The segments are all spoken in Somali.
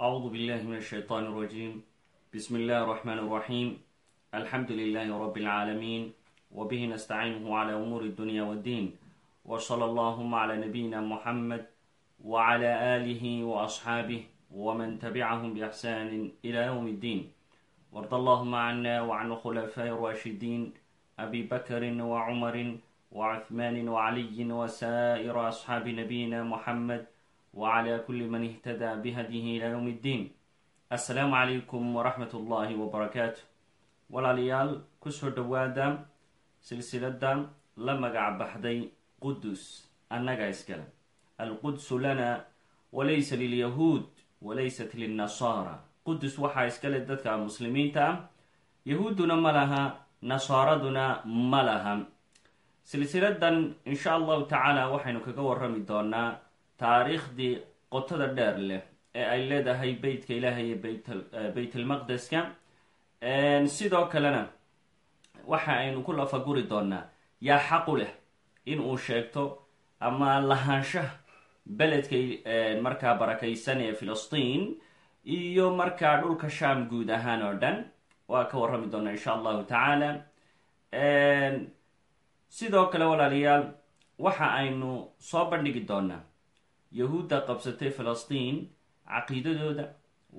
أعوذ بالله من الشيطان الرجيم بسم الله الرحمن الرحيم الحمد لله رب العالمين وبه نستعينه على أمور الدنيا والدين وصلى اللهم على نبينا محمد وعلى آله وأصحابه ومن تبعهم بإحسان إلى يوم الدين وارض اللهم عنا وعن الخلفاء الراشدين أبي بكر وعمر وعثمان وعلي وسائر أصحاب نبينا محمد وعلى كل من اهتدى بهديه إلى يوم الدين السلام عليكم ورحمة الله وبركاته walaalayaal kusoo dhowaada silsilada la magac baxday qudus annaga iskale alqudsu lana walaysa lilyahuud walaysat lilnasaara qudus waxaa iskale dadka muslimiinta ah yahuudduna ma laha nasaaraduna ma laha silsiladan insha allahu tacaala waxaynu kaga warami doonaa taariikhdii qotada dheer leh ee ay leedahay beytka ilaahay iyo baytlmaqdeska sidoo kalena waxa aynu ku lafaguri doonaa yaa xaqu leh in uu sheegto ama lahaanshaha beledka markaa barakaysan ee filistiin iyo markaa dhulka sham guud ahaan oo dhan waa ka warrami doonaa insha allahu tacaala. Sidoo kale walaalayaal waxa aynu soo bandhigi doonaa yahuudda qabsatay filistiin caqiidadooda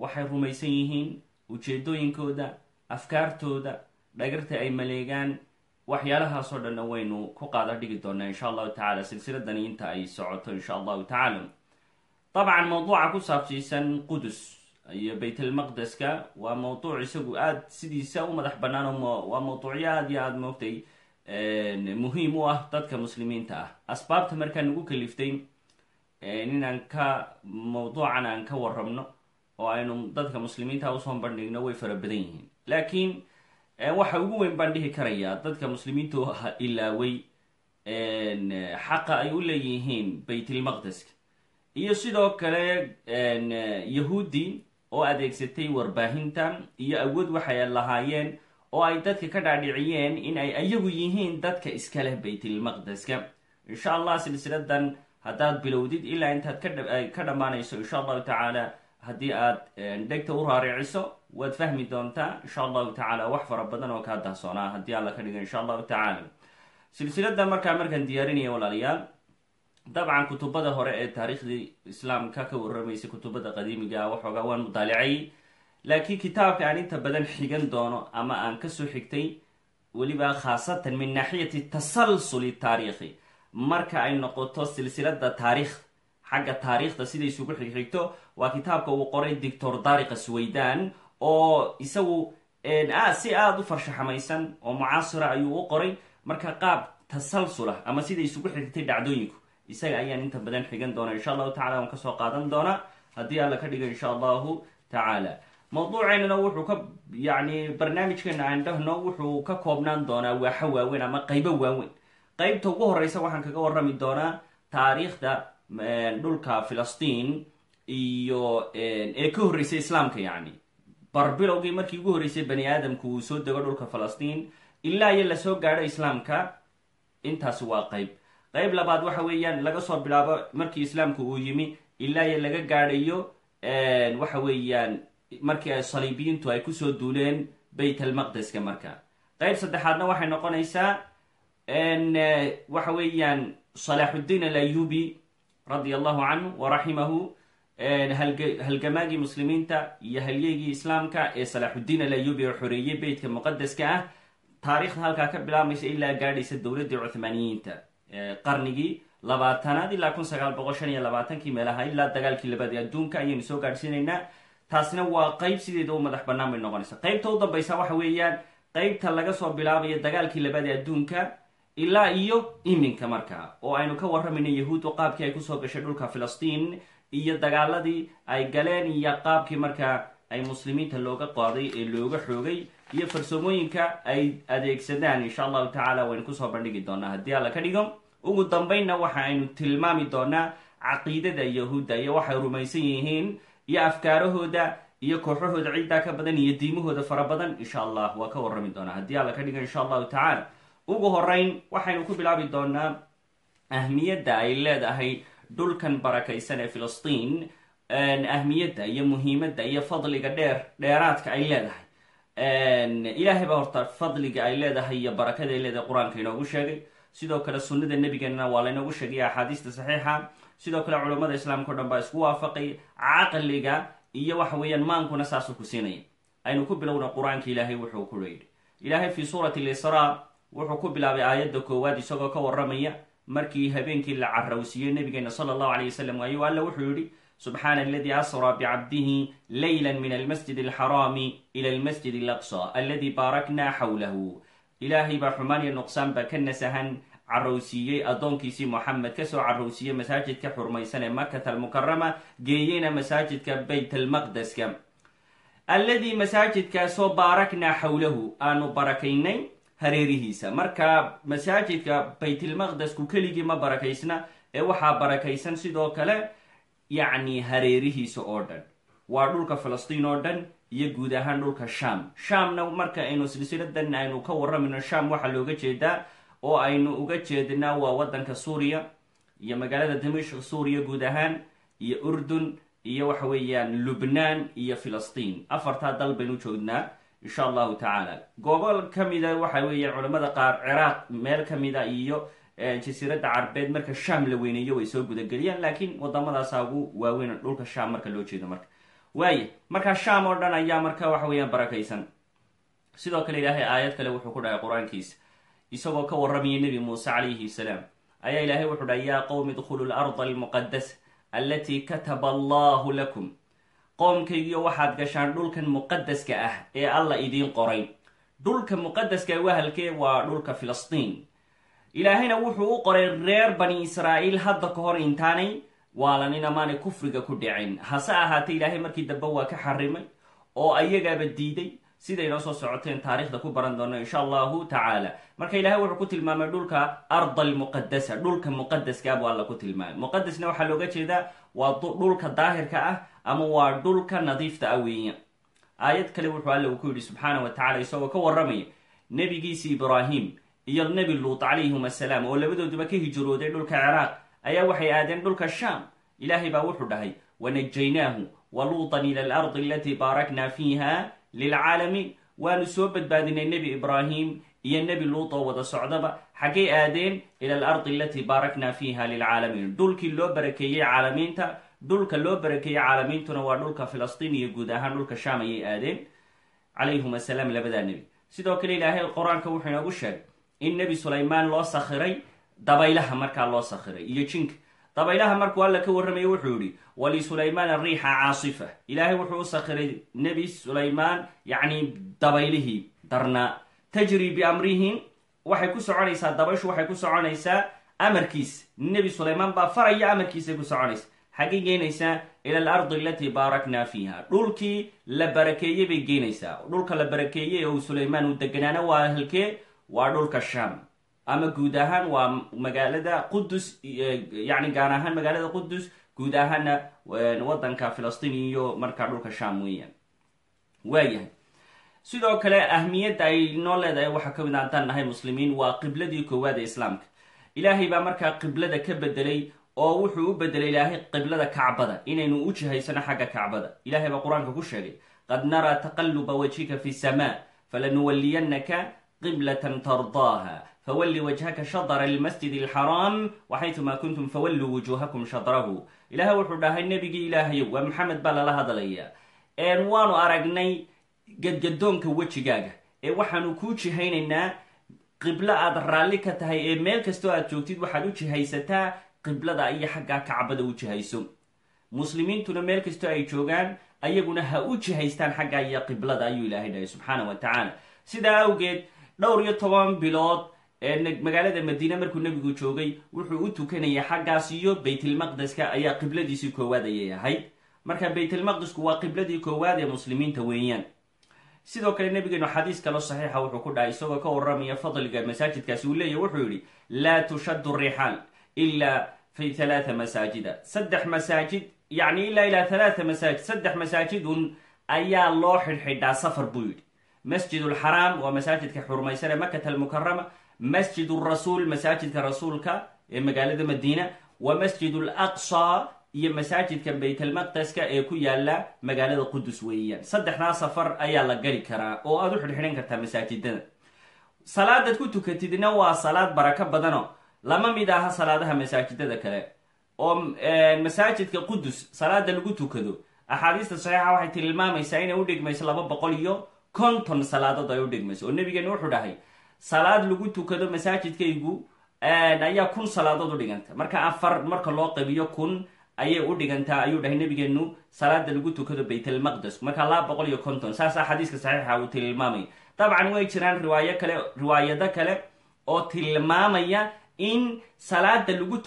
waxay rumaysan yihiin ujeedooyinkooda afkaartooda dhagarta ay maleegaan waxyaalahaasoo dhanna waynu ku qaada dhigi doonaa insha allahu tacala silsiladani inta ay socoto insha allahu tacaala. Dabcan mawduuca ku saabsiisan qudus iyo baytalmaqdeska waa mawduuc isagu aada sidiisa u madax bannaan waa mawduucyo aada iyo aada moogtay muhiim u ah dadka muslimiinta ah. Asbaabta markaa nagu kaliftay inaan ka mawduucan aan ka warrabno oo aynu dadka muslimiinta u soo bandhigno way fara badan yihiin. Laakiin waxa ugu weyn baan dhihi karayaa dadka muslimiintu ilaaway xaqa ay u leeyihiin baytlmaqdeska iyo sidoo kale yahuudi oo adeegsatay warbaahinta iyo awood waxay lahaayeen oo ay dadka ka dhaadhiciyeen in ay ayagu yihiin dadka iska leh baytlmaqdeska insha allah silsiladan haddaad bilowdid ilaa intaad ka dhammaanayso insha allahu tacaala haddii aad dhegta u raariciso waad fahmi doontaa insha allahu tacaala wax fara badan oo kaa dahsoonaa haddii alla ka dhiga insha allahu tacaala silsilada markaa markaan diyaarinaya walaalayaal dabcan kutubada hore ee taariikhdii islaamka ka warramaysay kutubada qadiimiga waxoogaa waan mudaalicay laakiin kitaabka aan inta badan xigan doono ama aan ka soo xigtay weliba khaasatan min naaxiyati tasalsuli taariikhi marka ay noqoto silsilada taariikh. Xagga taariikhda siday isugu xigxigto waa kitaabka uu qoray doctor dariqa swaydan oo isagu si aada u farshaxamaysan oo mucaasira ayuu u qoray. Marka qaab tasalsulah ama siday isugu xigxigtay dhacdooyinku isaga ayaan inta badan xigan doona insha allahu tacala waan ka soo qaadan doonaa. Haddii alla ka dhiga insha allahu tacaala. Mawduuceynana wuxuu ka yani barnaamijkeena aan dhahno wuxuu ka koobnaan doonaa waaxo waaweyn ama qaybo waaweyn qaybta ugu horeysa waxaan kaga warrami doonaa taariikhda dhulka filistiin iyo ee ka horreysay islaamka yacni. Barbilowgii markii ugu horreysay bani aadamku uu soo dego dhulka filistiin ilaa iyo la soo gaadho islaamka intaasi waa qayb. Qayb labaad waxa weeyaan laga soo bilaabo markii islaamku uu yimi ilaa iyo laga gaadhayo waxa weeyaan markii ay saliibiyiintu ay ku soo duuleen bayt almaqdeska marka. Qayb saddexaadna waxay noqonaysaa waxa weeyaan salaaxuddiin alayubi radia allahu canhu waraximahu halgamaagii muslimiinta iyo halyeygii islaamka ee salaaxuddiin alayubi oo xoreeyey beytka muqadeska ah taariikhda halkaa ka bilaabmaysa ilaa gaadhaysa dowladdii cuthmaaniyiinta qarnigii labaatanaad ilaa kun sagaal boqol shan iyo labaatankii meelaha ilaa dagaalkii labaad ee adduunka ayaynu soo gaadhsiinaynaa. Taasina waa qayb sideeda u madax bannaan bay noqonaysa qaybta u dambaysa waxa weeyaan qaybta laga soo bilaabayo dagaalkii labaad ee adduunka ilaa iyo iminka markaa oo aynu ka warramayna yahuuddu qaabkii ay ku soo gashay dhulka filistiin iyo dagaaladii ay galeen iyo qaabkii markaa ay muslimiinta looga qaaday ee looga xoogay iyo farsoomooyinka ay adeegsadaan. Insha allahu tacaala waynu ku soo bandhigi doonaa. Haddii alla ka dhigo ugu dambaynna waxa aynu tilmaami doonaa caqiidada yahuudda iyo waxay rumaysan yihiin iyo afkaarahooda iyo kooxahooda ciddaa ka badan iyo diimahooda fara badan. Insha allah waa ka warrami doonaa. Haddii alla ka dhigo insha allahu tacaala ugu horeyn waxaynu ku bilaabi doonaa ahmiyadda ay leedahay dhulkan barakaysan ee filistiin ahmiyadda iyo muhiimadda iyo fadliga dheer dheeraadka ay leedahay. Ilaahay baa horta fadliga ay leedahay iyo barakada ay leedahay qur'aanka inoogu sheegay. Sidoo kale sunnada nebigeenna waa laynoogu sheegay axaadiista saxiixa. Sidoo kale culammada islaamka o dhan baa isku waafaqay caqliga iyo waxa weeyaan maankuna saasuu ku siinaya. Aynu ku bilowna qur'aanka ilaahay wuxuu ku yidhi. Ilaahay fii suurati lisraa wuxuu ku bilaabay aayadda koowaad isagoo ka waramaya markii habeenkii la carowsiiyey nabigeena sala allahu alay wasalam ayuu alla wuxuu yidhi subxaana aladii asraa bicabdihi layla min almasjid alxaraami ila almasjid alaqsa aladi baarakna xawlahu ilaahay baa xumaan iyo nuqsaan baa ka nasahan carowsiiyey addoonkiisii moxamed ka soo carowsiiyey masaajidka xurmaysan ee makata almukarama geeyeyna masaajidka bayt almaqdeska alladii masaajidkaasoo baaraknaa xawlahu aanu barakaynay hareerihiisa. Marka masaajidka baytilmaqdesku keligii ma barakaysna ee waxaa barakaysan sidoo kale yacni hareerihiisa oo dhan. Waa dhulka filistiin oo dhan iyo guud ahaan dhulka sham shamna marka aynu silsiladan aynu ka waramayno sham waxaa looga jeedaa oo aynu uga jeednaa waa waddanka suuriya iyo magaalada dimashq suuriya guud ahaan iyo urdun iyo waxa weeyaan lubnaan iyo filistiin afartaa dal baynu joognaa insha allahu tacaala gobol ka mida waxa weeyaan culamada qaar ciraaq meel ka mida iyo jasiiradda carbeed marka sham la weyneeyo way soo gudageliyaan laakiin wadamadaasa ugu waaweyn dhulka sham marka loo jeedo marka. Waaya markaa sham oo dhan ayaa marka waxa weeyaan barakaysan. Sidoo kale ilaahay aayad kale wuxuu ku dhahay qur'aankiisa. Isagoo ka warramaya nebi muuse calayhi salaam. Ayaa ilaahay wuxuu dhahay yaa qowmi idkhulu larda almuqadasa allatii kataba allahu lakum qoomkaygiyo waxaad gashaan dhulkan muqadaska ah ee alla idiin qoray. Dhulka muqadaska wahalkee waa dhulka filistiin. Ilaahayna wuxuu u qoray reer bani israa'iil hadda ka hor intaanay waalan amaanay kufriga ku dhicin. Hase ahaatee ilaahay markii dambe waa ka xarimay oo ayagaaba diiday siday noo soo socoteen taarikhda ku baran doono insha allahu tacaala. Marka ilahay wuxuu ku tilmaamay dhulka arda almuqadasa dhulka muqadaska buu alla ku tilmaamay. Muqadasna waxaa looga jeedaa waa dhulka daahirka ah ama waa dhulka nadiifta ah weeya aayad kale wuxuu alla uu ku yidhi subxaana wa tacala isagoo ka warramaya nebigiisi ibraahim iyo nebi luut calayhim assalaam oo labadooduba ka hijrooday dhulka ciraaq ayaa waxay aadeen dhulka sham ilaahay baa wuxuu dhahay wanajaynaahu wa luutan ila alardi alatii baarakna fiiha lilcaalamiin. Waanu soo badbaadinay nebi ibraahim iyo nebi luut oo wada socdaba xaggay aadeen ila alardi alatii baarakna fiiha lilcaalamiin. Dhulkii loo barakeeyey caalamiinta dhulka loo barakeeyey caalamiintuna waa dhulka filistiin iyo guud ahaan dhulka sham ayay aadeen calayhum assalaam labadaa nebi. Sidoo kale ilaahay qur'aanka wuxuu inoogu sheegay in nebi sulaymaan loo sakhiray dabaylaha markaa loo sakhiray iyo jinka. Dabaylaha markuu alla ka warramaya wuxuu yihi wlisulaymaan ariixa caasifa. Ilaahay wuxuu u sakhiray nebi sulaymaan yacni dabaylihii darnaa. Tajri biamrihim waxay ku soconaysaa dabayshu waxay ku soconaysaa amarkiisa. Nebi sulaymaan baa faraya amarkiisay ku soconaysa xaggay geynaysaa ila alardi alatii baarakna fiiha. Dhulkii la barakeeyey bay geynaysaa dhulka la barakeeyey oo sulaymaan uu deganaana waa halkee? Waa dhulka sham ama guud ahaan waa magaalada qudus yani gaar ahaan magaalada qudus guud ahaana wadanka filistiin iyo markaa dhulka sham weeyaan. Waayahay. Sidoo kale ahmiyadda ay noo leedahay waxaa ka mid a haddaan nahay muslimiin waa qibladii koowaad ee islaamka. Ilaahay baa markaa qiblada ka bedelay oo wuxuu u bedelay ilaahay qiblada kacbada inaynu u jihaysano xagga kacbada. Ilahay baa qur'aanka ku sheegay qad naraa taqaluba wajhika fi samaa falanuwaliyanaka qiblatan tardaaha fawalli wajhaka shadra almasjid alxaraam waxaytuma kuntum fawalluu wujuuhakum shadrahu ilahay wuxuu dhahay nebigii ilaahayow waa maxamed baa lala hadlaya waanu aragnay gadgadoonka wejigaaga. Ee waxaanu kuu jihaynaynaa qiblo aad raalli ka tahay ee meel kastoo aad joogtid waxaad u jihaysataa qiblada iyo xaggaa kacbada u jihayso. Muslimiintuna meel kastoo ay joogaan ayaguna ha u jihaystaan xaggaa iyo qiblada ayuu ilaahay dhahay subxaana wa tacaala sidaa awgeed dhowr iyo toban bilood ee magaalada madiine markuu nebigu joogay wuxuu u tukanayay xaggaas iyo baytilmaqdeska ayaa qibladiisii koowaad ayay ahayd. Marka baytilmaqdisku waa qibladii koowaad ee muslimiinta weeyaan. Sidoo kale nabigeenu xadiis kaloo saxiixa wuxuu ku dhahay isagoo ka warramaya fadliga masaajidkaasi uu leeyahy wuxuu yihi laa tushaddu rixaal ilaa fi halaata masaajida saddex masaajid yacni ilaa ilaa halaata masaajid saddex masaajidun ayaa loo xidhxidhaa safar buu yidhi masjid alxaraam waa masaajidka xurmaysan ee makata almukarama masjid rasuul masaajidka rasuulka ee magaalada madiina wa masjid alaqsa iyo masaajidka baytalmaqdeska ee ku yaalla magaalada qudus weeyaan saddexdaa safar ayaa la geli karaa oo aad u xidhxidhan kartaa masaajidada salaadaad ku tukatidna waa salaad barako badano lama mid aha salaadaha masaajidada kale. Oo masaajidka qudus salaada lagu tukado axaadiista saxiixa waxay tilmaamaysaa inay u dhigmayso laba boqol iyo konton salaadood ay u dhigmayso. Oo nabigeena wuxuu dhahay salaad lagu tukado masaajidkaygu ayaa kun salaadood u dhiganta. Marka afar marka loo qabiyo kun ayay u dhigantaa ayuu dhahay nabigeenu salaada lagu tukado baytalmaqdes marka laba boqol iyo konton saasaa xadiiska saxiixa uu tilmaamaya dabcan way jiraan riwaayo kale riwaayado kale oo tilmaamaya in salaada lagu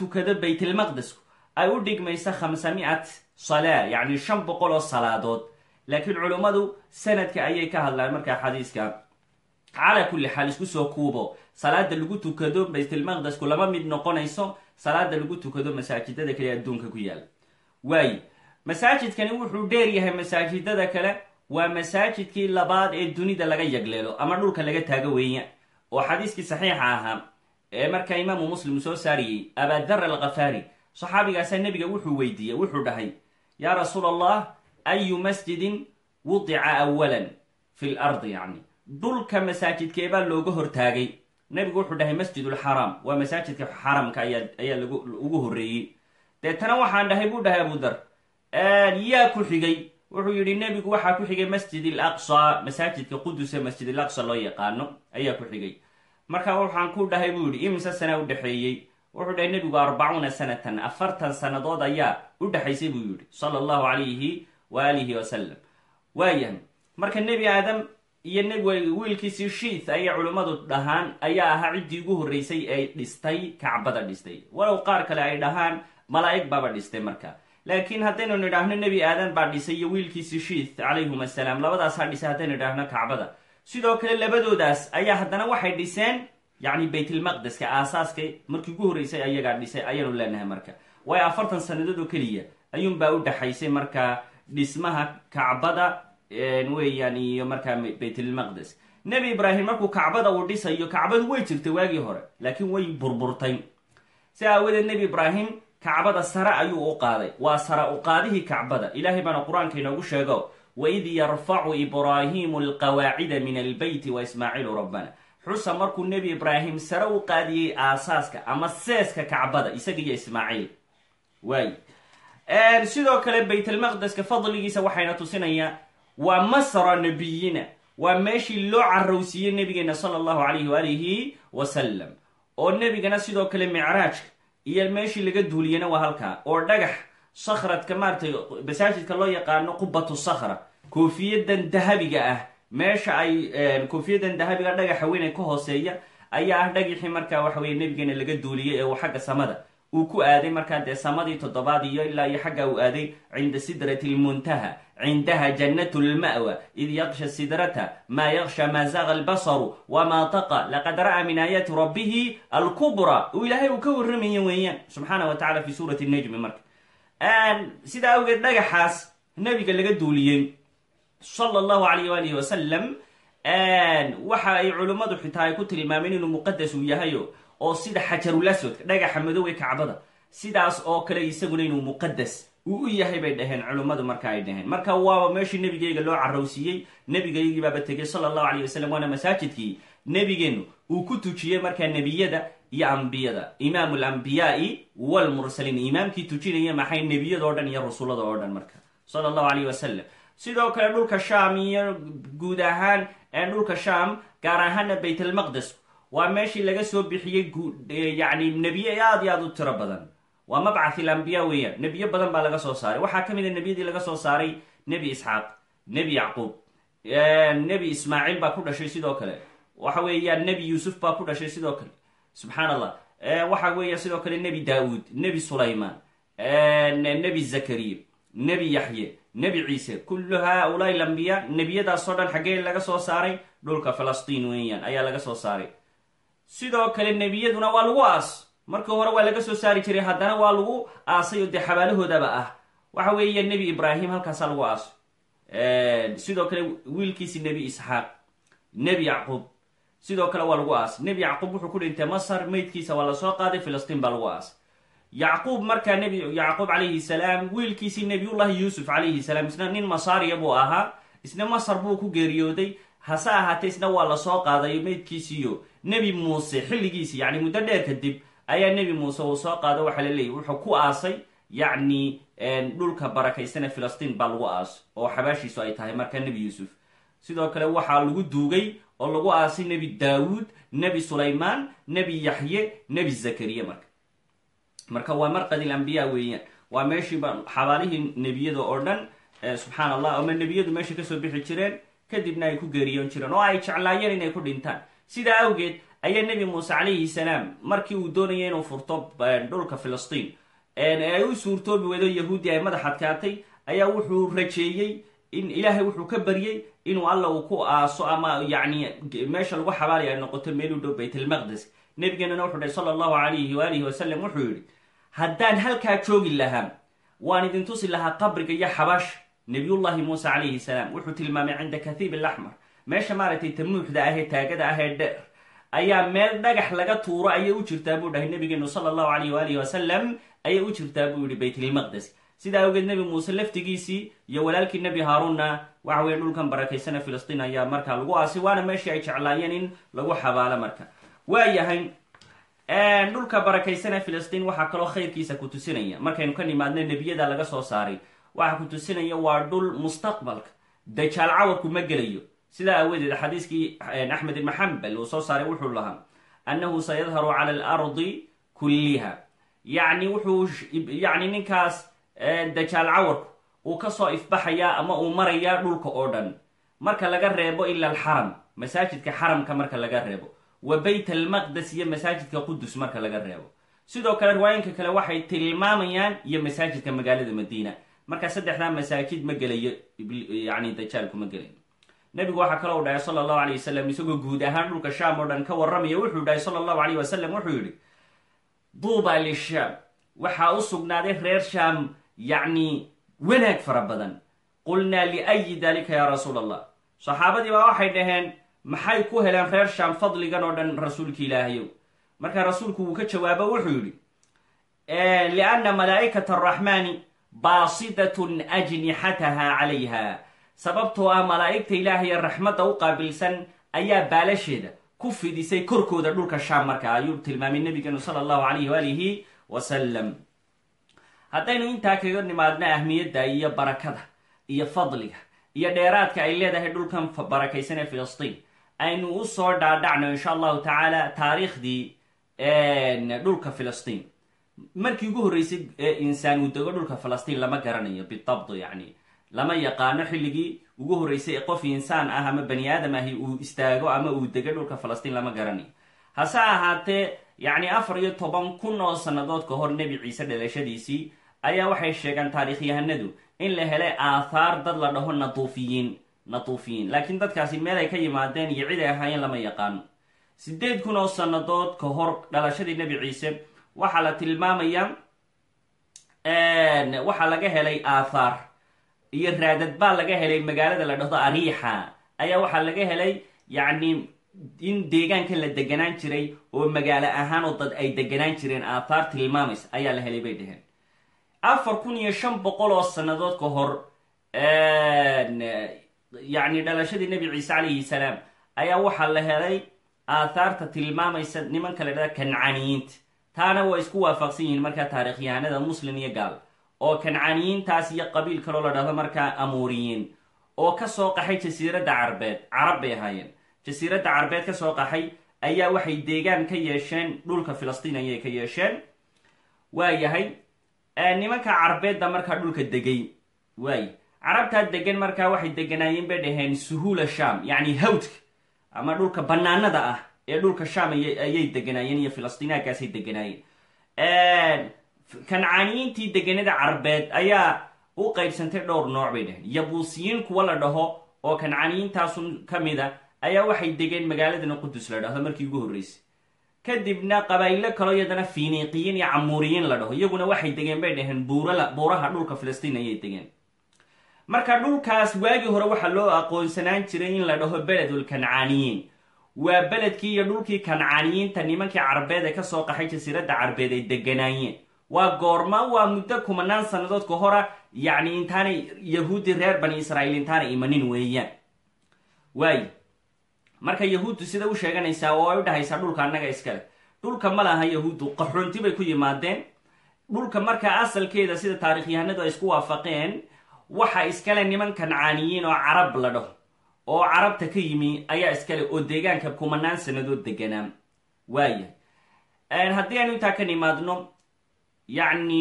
tukado baytalmaqdesku ay u dhigmayso khamsamiat salaa yacni shan boqol oo salaadood. Laakiin culummadu sanadka ayay ka hadlaan markaa xadiiska. Calaa kulli xaal isku soo kuubo. Salaada lagu tukado baytalmaqdesku lama mid noqonayso salaada lagu tukado masaajidada kale adduunka ku yaalla waaye masaajidkani wuxuu dheer yahay masaajidada kale. Waa masaajidkii labaad ee dunida laga yagleelo ama dhulka laga taago weeya oo xadiiskii saxiixa ahaa ee markaa imaamu muslim soo saariyey abadar alkhafaari saxaabigaasaa nebiga wuxuu weydiiyey wuxuu dhahay yaa rasuul allah ayu masjidin wudica awalan fi lardi yacni dhulka masaajidkeebaa looga hortaagay. Nebigu wuxuu dhahay masjidulxaraam waa masaajidka xaramka ayaa ayaa lagu ugu horreeyey. Deetana waxaan dhahay buu dhahay abudar yaa ku xigay. Wuxuu yidhi nebigu waxaa ku xigay masjid al aqsa masaajidka qudus ee masjid al aqsa loo yaqaano ayaa ku xigay marka waxaan ku dhahay buu yidhi imise sana u dhexeeyey wuxuu dhahay nebigu arbacuuna sanatan afartan sannadood ayaa u dhexaysay buu yidhi sala allahu calayhi wa alihi wasalam waayahay marka nebi aadam iyo neb wiilkiisii shiith ayay culimmadu dhahaan ayaa ahaa ciddii ugu horreysay ee dhistay kacbada dhistay. Walow qaar kale ay dhahaan malaa'ig baaba dhistay marka. Laakiin haddaynu nidhaahno nebi aadan baa dhisay iyo wiilkiisii shiith calayhum assalaam labadaasaa dhisay haddaynu nidhaahno kacbada sidoo kale labadoodaas ayaa haddana waxay dhiseen yacni baytlmaqdeska aasaaska markii ugu horreysay ayagaa dhisay ayaanu leenahay marka. Waayo afartan sannadood oo keliya ayuunbaa u dhexaysay markaa dhismaha kacbada weeyaan iyo markaa baytlmaqdes nebi ibraahim markuu kacbada uu dhisayo kacbadu way jirtay waagii hore laakiin way burburtay. Si aawadeed nebi ibraahim kacbada sare ayuu u qaaday. Waa sara u qaadihii kacbada. Ilaahay baana qur'aanka inoogu sheego waid yarfacu ibraahimu alqawaacida min albeyti wa ismaaciilu rabbana xusa markuu nebi ibraahim sare u qaadiyey aasaaska ama seeska kacbada isaga iyo ismaaciil waay sidoo kale baytalmaqdeska fadligiisa waxayna tusinayaa waa masra nebiyina waa meeshii loo carowsiiyey nebigeena sala allahu calayhi waalihi wasalam oo nebigana sidoo kale micraajka iyo meeshii laga duuliyena waa halkaa oo dhagax sakhradka maaratay masaajidka loo yaqaano qubatu sakhra. Koofiyadan dahabiga ah meesha ay koofiyadan dahabiga dhagaxa weyn ee ka hooseeya ayaa ah dhagixii markaa waxa weye nebigeena laga duuliyey ee uu xagga samada uu ku aaday. Markaa dee samadii toddobaad iyo ilaa iyo xagga uu aaday cinda sidrati lmuntaha cindaha jannat lma'wa id yaqsha sidrata maa yaqsha maa zaqa albasaru wamaa taqa laqad ra'a min aayaati rabbihi alkubra. Uu ilaahay uu ka warramayo weeyaan subxaana wa tacala fi sidaa awgeed dhagaxaas nebiga laga duuliyey sala allahu alayh waalihi wasalam waxa ay culimmadu xitaa ay ku tilmaameen inuu muqadas uu yahayo oo sida xajarulaswadka dhagaxa madow ee kacbada sidaas oo kale isaguna inuu muqadas uu u yahay bay dhaheen culimmadu marka ay dhaheen. Marka waaba meeshii nebigeyga loo carowsiiyey nebigaygii baaba tegey sala allahu alayh wasalam waana masaajidkii nebigeenu uu ku tujiyey markaa nebiyada iyo ambiyada. Imaamu alambiyaai walmursaliin imaamkii tujinaya maxay nebiyada o dhan iyo rusulada oo dhan marka. Sala allahu alayh wasalam sidoo kale dhulka sham iyo guud ahaan dhulka sham gaar ahaana baytalmaqdes waa meeshii laga soo bixiyey yani nebiye aad iyo aad u tiro badan. Waa mabcath ilambiya weeyaan. Nebiyo badan baa laga soo saaray. Waxaa ka mid a nebiyadii laga soo saaray nebi isxaaq nebi yacquub nebi ismaaciil baa ku dhashay sidoo kale. Waxa weeyaan nebi yuusuf baa ku dhashay sidoo kale subxaan allah waxa weeya sidoo kale nebi daawuud nebi sulaymaan nebi zakariya nebi yaxye nebi ciise. Kullu haaulaai lambiya nebiyadaasoo dhan xaggee laga soo saaray dhulka falastiin weeyaan ayaa laga soo saaray. Sidoo kale nebiyaduna waa lagu aas. Markii hore waa laga soo saari jiray haddana waa lagu aasay oo dee xabaalahoodaba ah. Waxa weeya nebi ibraahim halkaasaa lagu aaso. Sidoo kale wiilkiisi nebi isxaaq nebi yacquub sidoo kale waa lagu aasay nebi yacquub wuxuu ku dhintay masar meydkiisa waa la soo qaaday filistiin baa lagu aasay yacquub markaa nebi yacquub calayhi salaam wiilkiisii nebiyullahi yuusuf calayhi salaam isna nin masaariya buu ahaa isna masar buu ku geeriyooday hase ahaatee isna waa la soo qaadayo meydkiisiiyo. Nebi muuse xilligiisi yacni muddo dheer kadib ayaa nebi muuse uu soo qaado waxaa la leeyahy wuxuu ku aasay yacni dhulka barakaysane filistiin baa lagu aaso oo xabaashiisu ay tahay markaa nebi yuusuf. Sidoo kale waxaa lagu duugay oo lagu aasay nebi daawuud nebi sulaymaan nebi yaxye nebi zakariya marka. Marka waa marqadil ambiya weeyaan. Waa meeshiiba xabaalihii nebiyada oo dhan subxaan allah ama nebiyadu meesha ka soo bixi jireen kadibna ay ku geeriyoon jireen oo ay jeclaayeen inay ku dhintaan. Sidaa awgeed ayaa nebi muuse calayhi salaam markii uu doonaya inuu furto dhulka filistiin ay u suurtoobi weydo yahuudi ay madax adkaatay ayaa wuxuu rajeeyey in ilaahay wuxuu ka baryey inuu alla uu ku aaso ama yacni meesha lagu xabaali ay noqoto meel u dhow baytlmaqdes nebigeenana wuxuu dhahay sala allahu alayhi waalihi wasalam wuxuu yidhi haddaan halkaa joogi lahaa waan idin tusi lahaa qabriga iyo xabaasha nebiyullahi muuse calayhi salaam. Wuxuu tilmaamay cinda kathiib alaxmar meesha maaragtay tamuuxda ahee taagada ahee dheer ayaa meel dhagax laga tuuro ayay u jirtaa buu dhahay nabigeenu sala allahu alayh waalihi wasalam ayay u jirtaa buu yihi baytlmaqdes sidaa awgeed nebi muuse laftigiisii iyo walaalkii nebi haaruunna waxa weye dhulkan barakaysana filistiin ayaa markaa lagu aasay waana meeshii ay jeclaayeen in lagu xabaalo marka. Waayahay dhulka barakaysana filistiin waxaa kaloo khayrkiisa ku tusinaya. Markaynu ka nimaadno nebiyada laga soo saaray waxaa ku tusinaya waa dhul mustaqbalka. Dajaal cawarku gelayo. Sidaa aawadeed xadiiskii axmed ibn xambal uu soo saaray wuxuu lahaa annahu sayadharu cala alardi kulliha. Yacni wuxuu yacni ninkaas dajaal cawarku uu ka soo ifbaxayaa ama uu marayaa dhulka oo dhan. Marka laga reebo ila alxaram masaajidka xaramka marka laga reebo. Wa bayt almaqdes iyo masaajidka qudus marka laga reebo. Sidoo kale riwaayinka kale waxay tilmaamayaan iyo masaajidka magaalada madiina. Marka saddexdaa masaajid ma gelayo yani dajaalku ma gelayo. Nabigu waxaa kaloo dhahay sala allahu alay wasalam isagoo guud ahaan dhulka shaam oo dhan ka warramaya wuxuu dhahay sala allahu alayh wasalam wuxuu yidhi duuba lishaam waxaa u sugnaaday reer shaam yacni wanaag fara badan. Qulnaa liayi dalika yaa rasuul allah saxaabadii baa waxay dhaheen maxay ku heleen reer shaam fadligan oo dhan rasuulka ilaahayow? Markaa rasuulku wuu ka jawaabo wuxuu yidhi lianna malaa'ikata araxmaani baasidatun ajnixataha calayha. Sababtoo ah malaa'igta ilaahaye raxmadda u qaabilsan ayaa baalasheeda ku fidisay korkooda dhulka shaam markaa ayuu tilmaamay nabigeenu sala allahu alayhi waalihi wasalam haddaynu intaa kaga nimaadno ahmiyadda iyo barakada iyo fadliga iyo dheeraadka ay leedahay dhulkan barakaysan ee filistiin aynu u soo dhaadhacno insha allahu tacaala taariikhdii dhulka filistiin. Markii ugu horreysay insaan uu dego dhulka filistiin lama garanayo bidabt yacni lama yaqaano xilligii ugu horreysay ee qof insaan ah ama bani aadam ahi uu istaago ama uu dego dhulka filistiin lama garanayo. Hase ahaatee yacni afar iyo toban kun oo sannadood ka hor nebi ciise dhalashadiisii ayaa waxay sheegaan taarikhyahanadu in la helay aathaar dad la dhaho natuufiyiin natuufiyiin. Laakiin dadkaasi meel ay ka yimaadeen iyo cid ay ahaayeen lama yaqaano sideed kun oo sannadood ka hor dhalashadii nebi ciise waxaa la tilmaamayaa waxaa laga helay aathaar iyo raadad baa laga helay magaalada la dhahdo ariixa. Ayaa waxaa laga helay yacni in deegaanka la deganaan jiray oo magaalo ahaan oo dad ay deganaan jireen aathaar tilmaamaysa. Ayaa la helay bay dheheen afar kun iyo shan boqol oo sannadood ka hor yacni dhalashadii nebi ciise calayhi salaam ayaa waxaa la helay aathaarta tilmaamaysa nimanka la dhahda kancaniyiinta taana waa isku waafaqsan yihiin markaa taarikhyahanada muslim iyo gaal oo kancaniyiintaas iyo qabiil kaloo la dhahdo markaa amuuriyiin oo ka soo qaxay jasiiradda carbeed carab bay ahaayeen. Jasiiradda carbeed ka soo qaxay ayaa waxay deegaan ka yeesheen dhulka filistiin ayay ka yeesheen. Waa yahay nimanka carbeedda markaa dhulka degay waay. Carabtaa degan markaa waxay deganaayeen bay dhaheen suhuula sham yacni hawdka ama dhulka banaanada ah ee dhulka sham ayay deganaayeen iyo filistiinaakaasay deganaayeen kancaaniyiintii deganada carbeed ayaa u qaybsantay dhowr nooc bay dhaheen. Yabuusiyiin kuwa la dhaho oo kancaaniyiintaasun ka mid a ayaa waxay degeen magaaladana qudus la dhahdo markii ugu horreysay kadibna qabaa'ilo kaloo iyadana finiiqiyiin iyo camuuriyiin la dhaho. Iyaguna waxay degeen bay dhaheen buuraha dhulka filistiin ayay degeen marka dhulkaas waagii hore waxaa loo aqoonsanaan jiray in la dhaho beledul kancaaniyiin. Waa beledkii iyo dhulkii kancaaniyiinta nimankii carbeed ee ka soo qaxay jasiiradda carbeed ay deganaayeen waa goorma waa muddo kumanaan sannadood ka hora yacni intaanay yahuudi reer bani israa'iil intaanay imanin weeyaan. Waayo marka yahuuddu sida u sheeganaysaa oo ay u dhahaysaa dhulka annaga iskale dhulka ma laha yahuuddu qaxoonti bay ku yimaadeen. Dhulka markaa asalkeeda sida taarikhyahanadu ay isku waafaqeen waxa iskale niman kancaaniyiin oo carab la dhaho oo carabta ka yimi ayaa iskale oo deegaanka kumanaan sannadood deganaa waaya haddii aynu intaa ka nimaadno yacni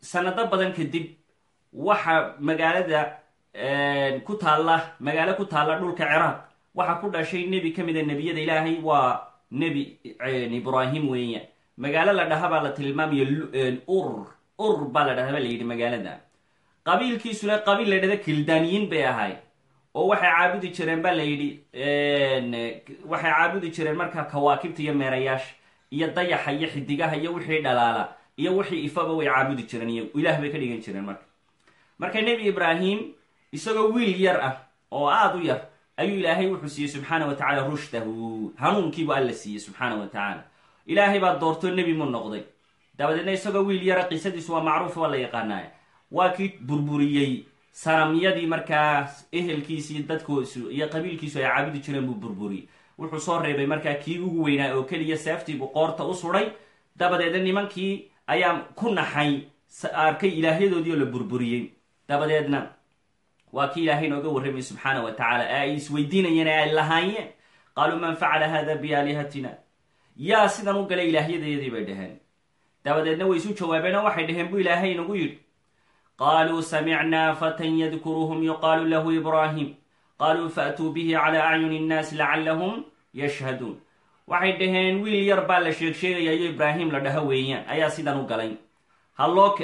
sanado badan kadib waxa magaalada ku taalla magaalo ku taalla dhulka ciraaq waxaa ku dhashay nebi ka mida nebiyada ilaahay waa nebi ibraahim weeyaan magaalo la dhaha baa la tilmaamaya ur ur baa la dhaha baa la yidhi magaalada. Qabiilkiisuna qabiil la dhahda kildaaniyiin bay ahayd oo waxay caabudi jireen baa la yidhi waxay caabudi jireen markaa kawaakibta iyo meerayaasha iyo dayaxa iyo xidigaha iyo wixii dhalaala iyo wixii ifaba way caabudi jireen iyo ilaah bay ka dhigan jireen marka. Marka nebi ibraahim isagoo wiil yar ah oo aada u yar ayuu ilaahay wuxuu siiyey subxaana wa tacala rushdahu. Hanuunkiibu alla siiyey subxaana wa tacaala. Ilaahay baa doortoo nebi mu noqday. Dabadeedna isagoo wiil yara qisadiisu waa macruuf waa la yaqaanaya waa kii burburiyey sanamyadii markaas ehelkiisii dadkoosu iyo qabiilkiisu ay caabudi jireen buu burburiyey. Wuxuu soo reebay markaa kii ugu weynaa oo keliya seeftiibuu qoorta u suday dabadeedna nimankii ayaa ku naxay arkay ilaahyadoodii oo la burburiyey. Dabadeedna waa kii ilaahay nooga warramay subxaana wa tacaala ee ay isweydiinayeen ee ay lahaayeen. Qaaluu man facala hada biaalihatina yaa sidan u galay ilaahyadeedii bay dhaheen. Dabadeedna way isu jawaabeen oo waxay dhaheen buu ilaahay inagu yidhi. Qaaluu samicnaa fatan yadkuruhum yuqaalu lahu ibraahim. Qaaluu faatuu bihi cala acyuni nnaasi lacallahum yashhaduun. Waxay dhaheen wiil yar baa la sheeg sheegayayo ibraahim la dhaho weeyaan. Ayaa sidan u galay haloo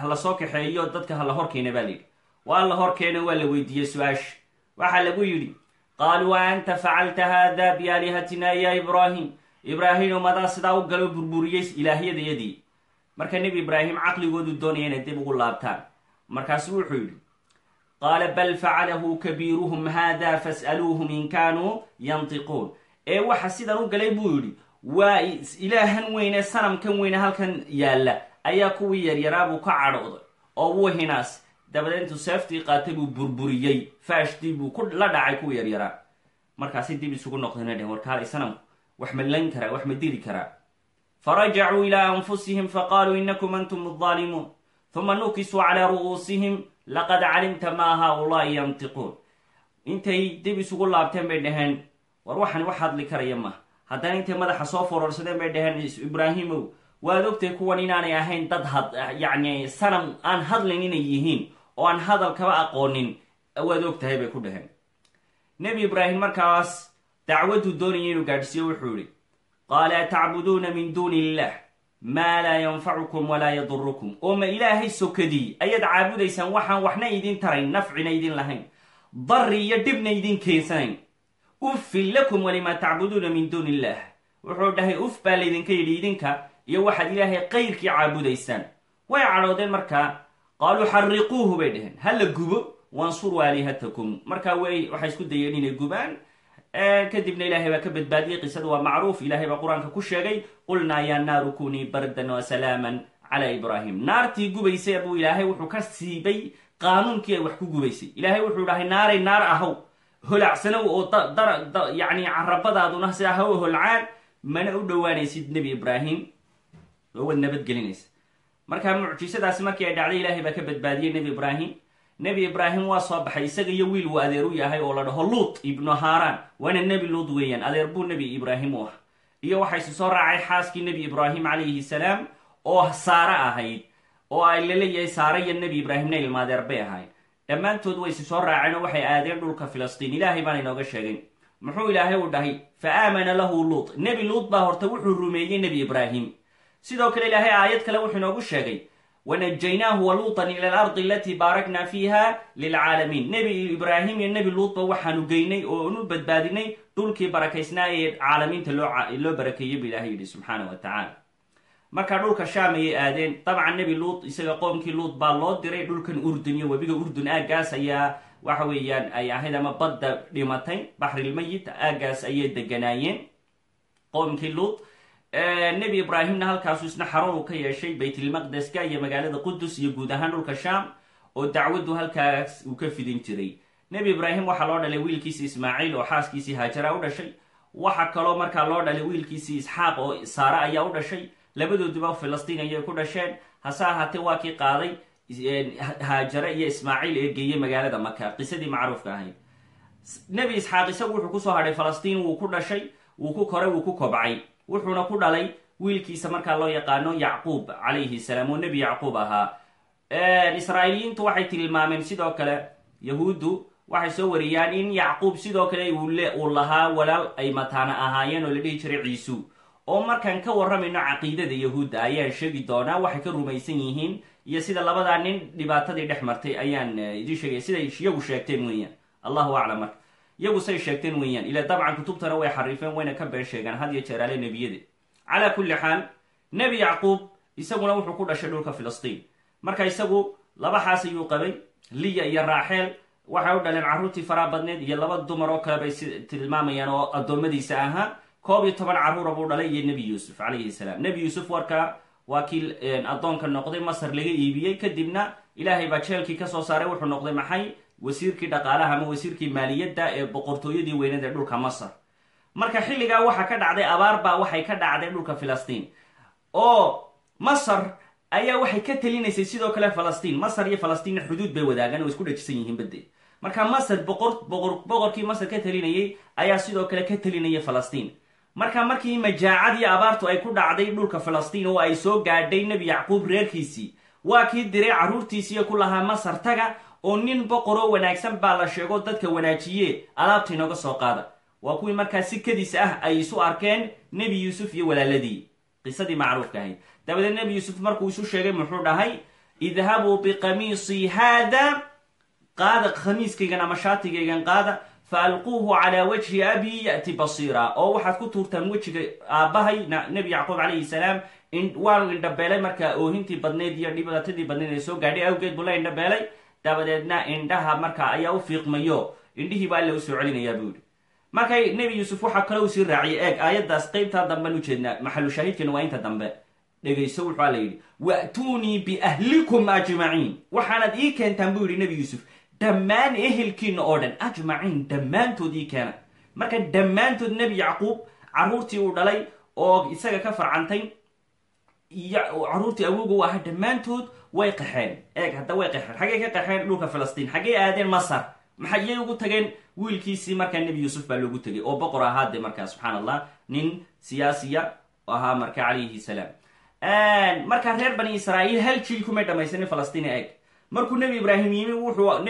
hala soo kaxeeyo dadka hala horkeena baa layidhi waa la horkeena waa la weydiiyey su'aasha waxaa lagu yidhi qaaluu anta facalta hada biaalihatina ya ibraahim? Ibraahim umadaa sidaa u galo burburiyey ilaahyadayadii marka nebi ibraahim caqligoodu doonaya inay dib ugu laabtaan. Markaasu wuxuu yidhi qaala bal facalahu kabiiruhum hada fas'aluuhum in kaanuu yantiquun. Ee waxa sidan u galay buu yidhi waa ilaahan weyne sanamkan weyne halkan yaalla ayaa kuwii yaryaraa buu ka cadhooday oo wuu hinaas dabadeed intuu seeftii qaatay buu burburiyey faashtii buu ku la dhacay kuwii yaryaraa markaasay dib isugu noqdeen dhehen warkaalay sanamku wax ma lan karaa wax ma dili karaa. Farajacuu ilaa anfusihim faqaaluu inakum antum aldaalimuun huma nukisuu calaa ru'uusihim laqad calimta maa haaulaai yantiquun. Intay dib isugu laabteen bay dhaheen war waxan wax hadli karaya maaha haddana intay madaxa soo fororsadeen bay dhaheen ibraahimow waad ogtahay kuwan inaanay ahayn dad had yacni sanam aan hadlayn inay yihiin oo aan hadal kaba aqoonin waad ogtahay bay ku dhaheen. Nebi ibraahim markaas dacwaduu doonaya inuu gaadhsiiyo wuxuu yihi qaala atacbuduuna min duuni illah maa laa yanfacukum walaa yadurukum oo ma ilaahay sokadii ayaad caabudaysaan waxaan waxna idin tarayn nafcina idin lahayn darri iyo dhibna idin keensanayn. Uffin lakum walimaa tacbuduuna min duuni illah wuxuu dhahay uf baa laydinka yidhi idinka iyo waxaad ilaahay qayrkii caabudaysaan. Way cadhoodeen markaa qaaluu xariquuhu bay dhaheen. Ha la gubo wansuru aalihatakum. Markaa way waxay isku dayeen inay gubaan. Kadibna ilaahay baa ka badbaadiyey qisada waa macruuf. Ilahay baa qur'aanka ku sheegay qulnaa yaa naaru kunii bardan wa salaaman calaa ibraahim. Naartii gubaysay buu ilaahay wuxuu ka siibay qaanuunkii ay wax ku gubaysay. Ilaahay wuxuu dhahay naaray naar ahow. Holacsanow oo yani carabadaaduna sidaa ha u holcaan mana u dhowaanaysid nebi ibraahim. Oo waad nabadgelinaysa markaa mucjisadaasi markii ay dhacday ilaahay baa ka badbaadiyey nebi ibraahim. Nebi ibraahim waa soo baxay isaga iyo wiil uu adeer u yahay oo la dhaho luut ibnu haaraan. Waana nebi luut weeyaan adeer buu nebi ibraahim u ah. Iyo waxaa isu soo raacay xaaskii nebi ibraahim calayhi salaam oo saare ahayd oo ay la leeyahay saare iyo nebi ibraahimna ilmaadeer bay ahayd. Dhammaantood way isu soo raaceen oo waxay aadeen dhulka filistiin. Ilaahay baana inooga sheegay. Muxuu ilaahay u dhahay fa aamana lahu luut. Nebi luut baa horta wuxuu rumeeyey nebi ibraahim sidoo kale ilaahay aayad kale wuxuu inoogu sheegay wanajaynaahu waluutan ila alardi alatii baarakna fiiha lilcaalamiin. Nebi ibraahim iyo nebi luutba waxaanu geynay oo nu badbaadinay dhulkii barakaysnaa ee caalamiinta loo barakeeyey bu ilahay yidhi subxaana wa tacaala. Markaa dhulka shaam ayay aadeen. Dabcan nebi luut isaga qoomkii luut baa loo diray dhulkan urdun iyo webiga urdun aaggaas ayaa waxa weeyaan ay ahayd ama badda dhimatay. Baxrilmayit aaggaas ayay deganaayeen. Qoomkii luut nebi ibraahimna halkaasu isna xarun uu ka yeeshay baytlmaqdeska iyo magaalada qudus iyo guud ahaan dhulka sham oo dacwaddu halkaas uu ka fidin jiray. Nebi ibraahim waxaa loo dhalay wiilkiisi ismaaciil oo xaaskiisii haajara u dhashay. Waxa kaloo markaa loo dhalay wiilkiisii isxaaq oo saare ayaa u dhashay. Labadooduba filistiin ayay ku dhasheen. Hase ahaatee waa kii qaaday haajare iyo ismaaciil ee geeyey magaalada maka qisadii macruufka ahayd. Nebi isxaaq isagu wuxuu ku soo hadhay falastiin wuu ku dhashay wuu ku koray wuu ku kobcay wuxuuna ku dhalay wiilkiisa markaa loo yaqaano yacquub calayhi salaam oo nebi yacquub ahaa. Israa'iiliyiintu waxay tilmaameen sidoo kale yahuuddu waxay soo wariyaan in yacquub sidoo kale uu lahaa walaal ay mataana ahaayeen oo la dhihi jiray ciisu. Oo markaan ka warramayno caqiidada yahuudda ayaan sheegi doonaa waxay ka rumaysan yihiin iyo sida labadaa nin dhibaatadii dhex martay ayaan idin sheegaya siday iyagu sheegteen weeyaan. Allahu aclam marka iyagu say sheegteen weeyaan. Ila dabcan kutubtana way xariifeen wayna ka been sheegaan. Had iyo jeeraale nebiyada calaa kulli xaal nebi yacquub isaguna wuxuu ku dhashay dhulka filistiin. Marka isagu laba xaas ayuu qabay liya iyo raaxeel waxay u dhaleen carruurtii faraa badneed iyo laba dumar oo kale bay tilmaamayaan oo addoommadiisa ahaa. Koob iyo toban carruura buu dhalay iyo nebi yuusuf calayhi salaam. Nebi yuusuf warkaa waa kii addoonka noqday masar laga iibiyey. Kadibna ilaahay baa jeelkii ka soo saaray wuxuu noqday maxay wasiirkii dhaqaalaha ama wasiirkii maaliyadda ee boqortooyadii weynad ee dhulka masar. Marka xilligaa waxa ka dhacday abaar baa waxay ka dhacday dhulka filistiin oo masar ayaa waxay ka talinaysay sidoo kale falastiin. Masar iyo falastiinna xuduud bay wadaagaan oo isku dhajisan yihiin badde. Marka masar boqor boqor boqorkii masar ka talinayay ayaa sidoo kale ka talinaya falastiin. Marka markii majaacadii abaartu ay ku dhacday dhulka filistiin oo ay soo gaadhay nebi yacquub reerkiisii waa kii diray carruurtiisiiyo ku lahaa masar taga oo nin boqoroo wanaagsan baa la sheego dadka wanaajiye alaabta inooga soo qaada. Waa kuwii markaa si kadis ah ay isu arkeen nebi yuusuf iyo walaaladii. Qisadii macruufka ahayd. Dabadeed nebi yuusuf markuu isu sheegay muxuu dhahay idhabuu biqamiisii haada qaada khamiiskaygan ama shaatigaygan qaada fa alquuhu calaa wajhi abii ya'ti basiira. Oo waxaad ku tuurtaan wejiga aabbahay nebi yacquub calayhi salaam waanu indhabeelay markaa oohintii badneyd iyo dhibaatadii badneyd ee soo gaadhay. Awgeed buu la indhabeelay dabadeedna indhaha markaa ayaa u fiiqmayo. Indhihiiba alla u soo celinayaa buu yihi markay nebi yuusuf waxaa kale uu sii raaciyay eeg aayaddaas qaybtaa dambean ujeednaa maxalu shaahidkeena waa inta dambe. Dhegayso wuxua la yidhi wa'tuunii biahlikum ajmaciin. Waxaanad ii keentaan buu yidhi nebi yuusuf dhammaan ehelkiina oo dhan ajmaciin dhammaantood ii keena. Marka dhammaantood nebi yacquub carruurtii uu dhalay oo isaga ka farcantay iyo carruurtii awowga u ahaa dhammaantood way qaxeen. Eeg hadda way qaxeen. Xaggey ka qaxeen dhulka filistiin xaggey aadeen masar. Maxay iyay ugu tageen? Wiilkiisii markaa nebi yuusuf baa loogu tegay oo boqor ahaa de markaa subxaan allah nin siyaasiya ahaa marka calayhi salaam. Markaa reer bani israa'iil hal jiil kumay dhamaysanin falastiin eeg. Markuu nebi ibraahim yimi wuxuu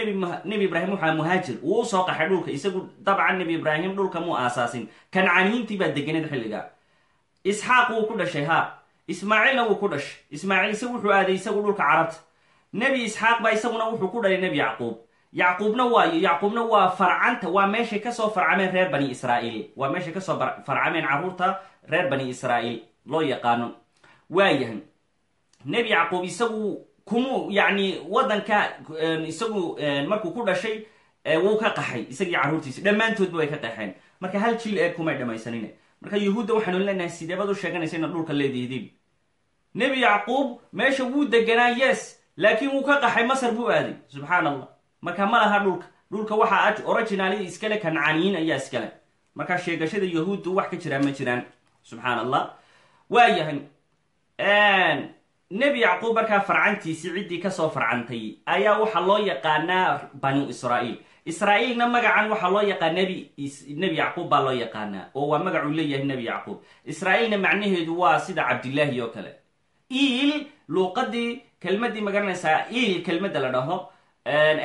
nebi ibraahim wuxua muhaajir. Wuu u soo qaxay dhulka. Isagu dabcan nebi ibraahim dhulka muu aasaasin. Kancaniyiintii baa deganeed xilliga isxaaq wuu ku dhashay ha ismaaciilna wuu ku dhashay. Ismaaciil isagu wuxuu aaday isagu dhulka carabta. Nebi isxaaq baa isaguna wuxuu ku dhalay nebi yacquub. Yacquubna waayo yacquubna waa farcanta waa meeshay ka soo farcameen reer bani israa'iil. Waa meeshay ka soo farcameen carruurta reer bani israa'iil loo yaqaano. Waayahay nebi yacquub isagu kumu yacni waddanka isagu markuu ku dhashay wuu ka qaxay. Isagii carruurtiisi dhammaantoodba way ka qaxeen. Marka hal jiil eeg kumay dhamaysanin marka yuhuudda waxaanu leenahay sideebad u sheeganaysa dhulka leedihidiin nebi yacquub meesha wuu deganaa yes laakiin wuu ka qaxay masar buu aaday. Subxaan allah marka ma laha dhulka. Dhulka waxaa originali iskale kancaniyiin ayaa iskale. Marka sheegashada yahuuddu wax ka jiraan ma jiraan. Subxaan allah waayahay nebi yacquub markaa farcantiisii ciddii ka soo farcantay ayaa waxaa loo yaqaanaa banu israa'iil. Israa'iilna magacan waxaa loo yaqaan nebi nebi yacquub baa loo yaqaanaa oo waa magacuu leeyahay nebi yacquub. Israa'iilna macnaheedu waa sida cabdillaahi oo kale iil luuqadii kelmadii ma garanaysaa iil kelmadda la dhaho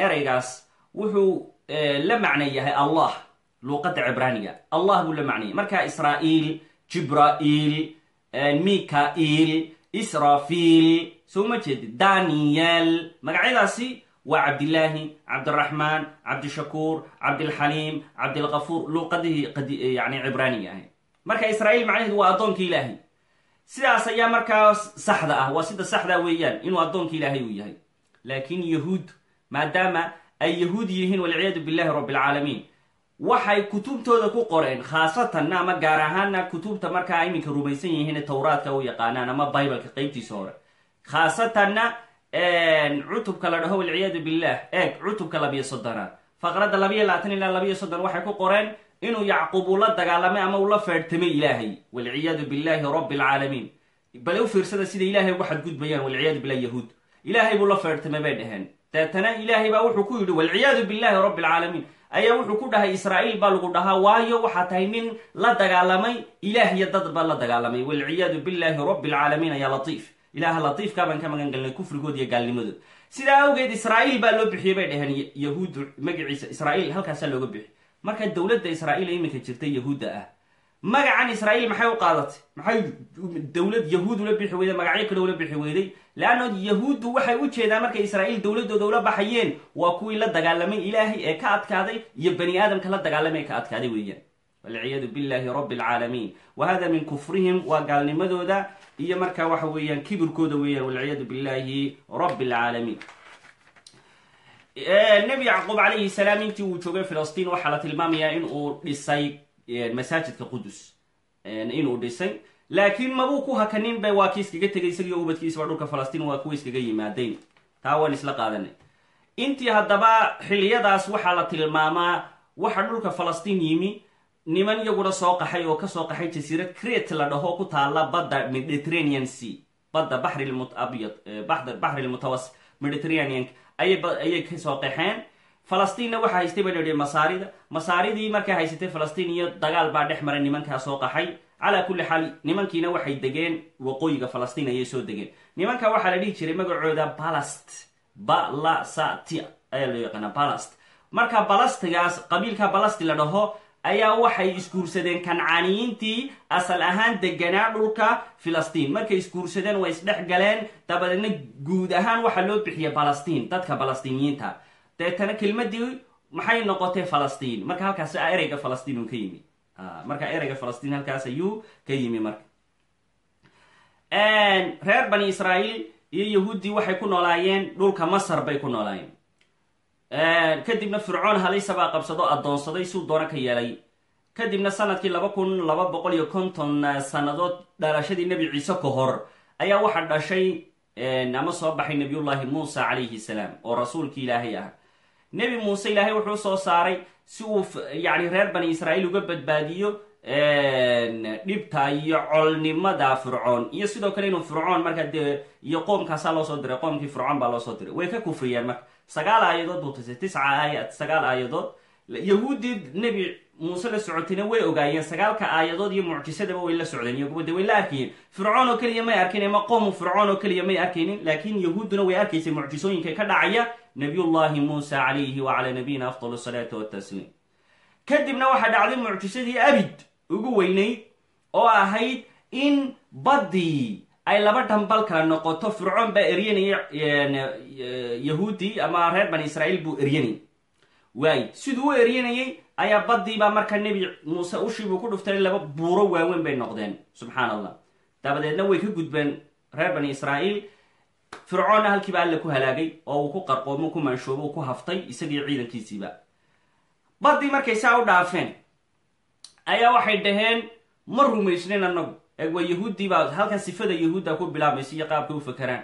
ereygaas wuxuu la macna yahay allah luuqadda cibraaniga allah buu la macnayay marka israa'iil jibra'il mika-il israfiil soo ma jeedid daniel magacyadaasi waa cabdillaahi cabdiraxmaan cabdishakuur cabdilxaliim cabdilkafuur luuqadihii yani cibraaniga ahay marka israa'iil macnaheedu waa addoonkii ilaahay sidaas ayaa markaa saxda ah. Waa sida saxda weeyaan inuu addoonkii ilaahay uu yahay. Laakiin yahuud maadaama ay yahuud yihiin walciyaadu billahi rabbi alcaalamiin waxay kutubtooda ku qoreen khaasatanna ama gaar ahaana kutubta markaa iminka rumaysan yihiin towraadka u yaqaanaan ama bibleka qeybtiisa hore. Khaasatanna cutubka la dhaho walciyaadu billah eeg cutubka labiyo soddonaad faqradda labiyo labaatan ilaa labiyo soddon waxay ku qoreen inuu yacquub uu la dagaalamay ama uu la feedhtamay ilaahay. Walciyaadu billahi rabbi alcaalamiin bale u fiirsada sida ilaahay ugu xadgudbayaan walciyaadu billahi yahuud. Ilaahay buu la feedhtamay bay dhaheen. Deetana ilaahay baa wuxuu ku yidhi walciyaadu billahi rabbi alcaalamiin ayaa wuxuu ku dhahay israa'iil baa lagu dhahaa waayo waxaa tahay nin la dagaalamay ilaah iyo dad baa la dagaalamay. Walciyaadu billahi rabbi alcaalamiin ayaa latiif. Ilaaha latiifkaa baan ka magan galnay kufrigood iyo gaalnimadooda sidaa awgeed israa'iil baa loo bixiyey bay dhaheen yahuuddu magaciisa israa'iil halkaasaa looga marka dowladda israa'iil iminka jirta yahuudda ah. Magacan israa'iil maxay u qaadatay? Maxay dowlad yahuud ula bixi weyday magacyo kale ula bixi weyday? Leanno yahuuddu waxay u jeedaan markay israa'iil dowladooda ula baxayeen waa kuwii la dagaalamay ilaahay ee ka adkaaday iyo bani aadamka la dagaalamay ee ka adkaaday weeyaan. Walciyaadu billahi rabbi alcaalamiin wa hada min kufrihim waa gaalnimadooda iyo markaa waxa weeyaan kibirkooda weeyaan. Walciyaadu billahi rabbi alcaalamiin nebi yacquub calayhi salaam intii uu joogay filistiin waxaa la tilmaamayaa in uu dhisay masaajidka qudus inuu dhisay. Laakiin mabuu ku hakanin ba waa kii iskaga tegay isagiio ubadkiisaba dhulka falastiin waa kuwa iskaga yimaadeen. Taa waan isla qaadanay. Intii haddaba xiliyadaas waxaa la tilmaamaa waxa dhulka falastiin yimi niman iyaguna soo qaxay oo ka soo qaxay jasiirad crete la dhaho ku taala badda mediterranean sea badda baxriabyad baxrilmutawas mediterraneank ayay ka soo qaxeen? Falastiinna waxaa haystay ba nidhi masaarida. Masaaridii markay haysatay falastiin iyo dagaal baa dhex maray nimankaa soo qaxay. Calaa kulli xaal nimankiina waxay degeen waqooyiga falastiin ayay soo degeen. Nimanka waxaa la dhihi jiray magacooda balast balasati ayaa loo yaqaana balast marka balastigaas qabiilka balasti la dhaho ayaa waxay isguursadeen kancaaniyiintii asal ahaan deganaa dhulka filistiin markay isguursadeen way isdhex galeen dabadeedna guud ahaan waxaa loo bixiya balastiin dadka balastiiniyiinta deetana kelmadii maxay noqotay falastiin? Marka halkaas ereyga falastiin uu ka yimi. Marka ereyga falastiin halkaas ayuu ka yimi marka. Reer bani israa'iil iyo yahuuddii waxay ku noolaayeen dhulka masar bay ku noolaayeen kadibna fircoon halisa baa qabsado addoonsaday suu doona ka yeelay. Kadibna sannadkii laba kun laba boqol iyo konton sannadood dhalashadii nebi ciise ka hor ayaa waxaa dhashay ama soo baxay nebiyullaahi muusa calayhi salaam oo rasuulkii ilaahay ah nebi muuse ilaahay wuxuu soo saaray si uu yacni reer bani israa'iil uga badbaadiyo dhibta iyo colnimada fircoon. Iyo sidoo kale inuu fircoon markaa dee iyo qoomkaasaa loo soo diray qoomkii fircoon baa loo soo diray. Way ka kufriyeen marka sagaal aayadood buu tusay tisca aayad sagaal aayadood. Yahuuddii nebi muuse la socotayna way ogaayeen sagaalka aayadood iyo mucjisadaba way la socdeen. Iyaguba de way la arkayeen fircoon oo keliya may arkayn ama qoomu fircoon oo keliya may arkaynin laakiin yahuudduna way arkaysay mucjisooyinka ka dhacaya nabiyullaahi muusa calayhi wacalaa nabiyina afdal asalaatu watasliim kadibna waxaa dhacday mucjisadii abid ugu weynayd oo ahayd in baddii ay laba dhambal kala noqoto fircoon baa eryanaya yahuudi ama reer bani israa'iil buu eryanayay waay. Siduu u eryanayay ayaa baddiibaa marka nebi muuse ushiibuu ku dhuftay laba buuro waaweyn bay noqdeen. Subxaan allah dabadeedna way ka gudbeen reer bani israa'iil. Fircoonna halkiiba alla ku halaagay oo uu ku qarqoomo ku maanshoobo u ku haftay isagii ciidankiisiiba. Baddii markay saa u dhaafeen ayaa waxay dhaheen ma rumaysnin annagu eeg waa yahuuddii baa halkan sifada yahuudda ku bilaabmaysa iyo qaabkay u fakeraan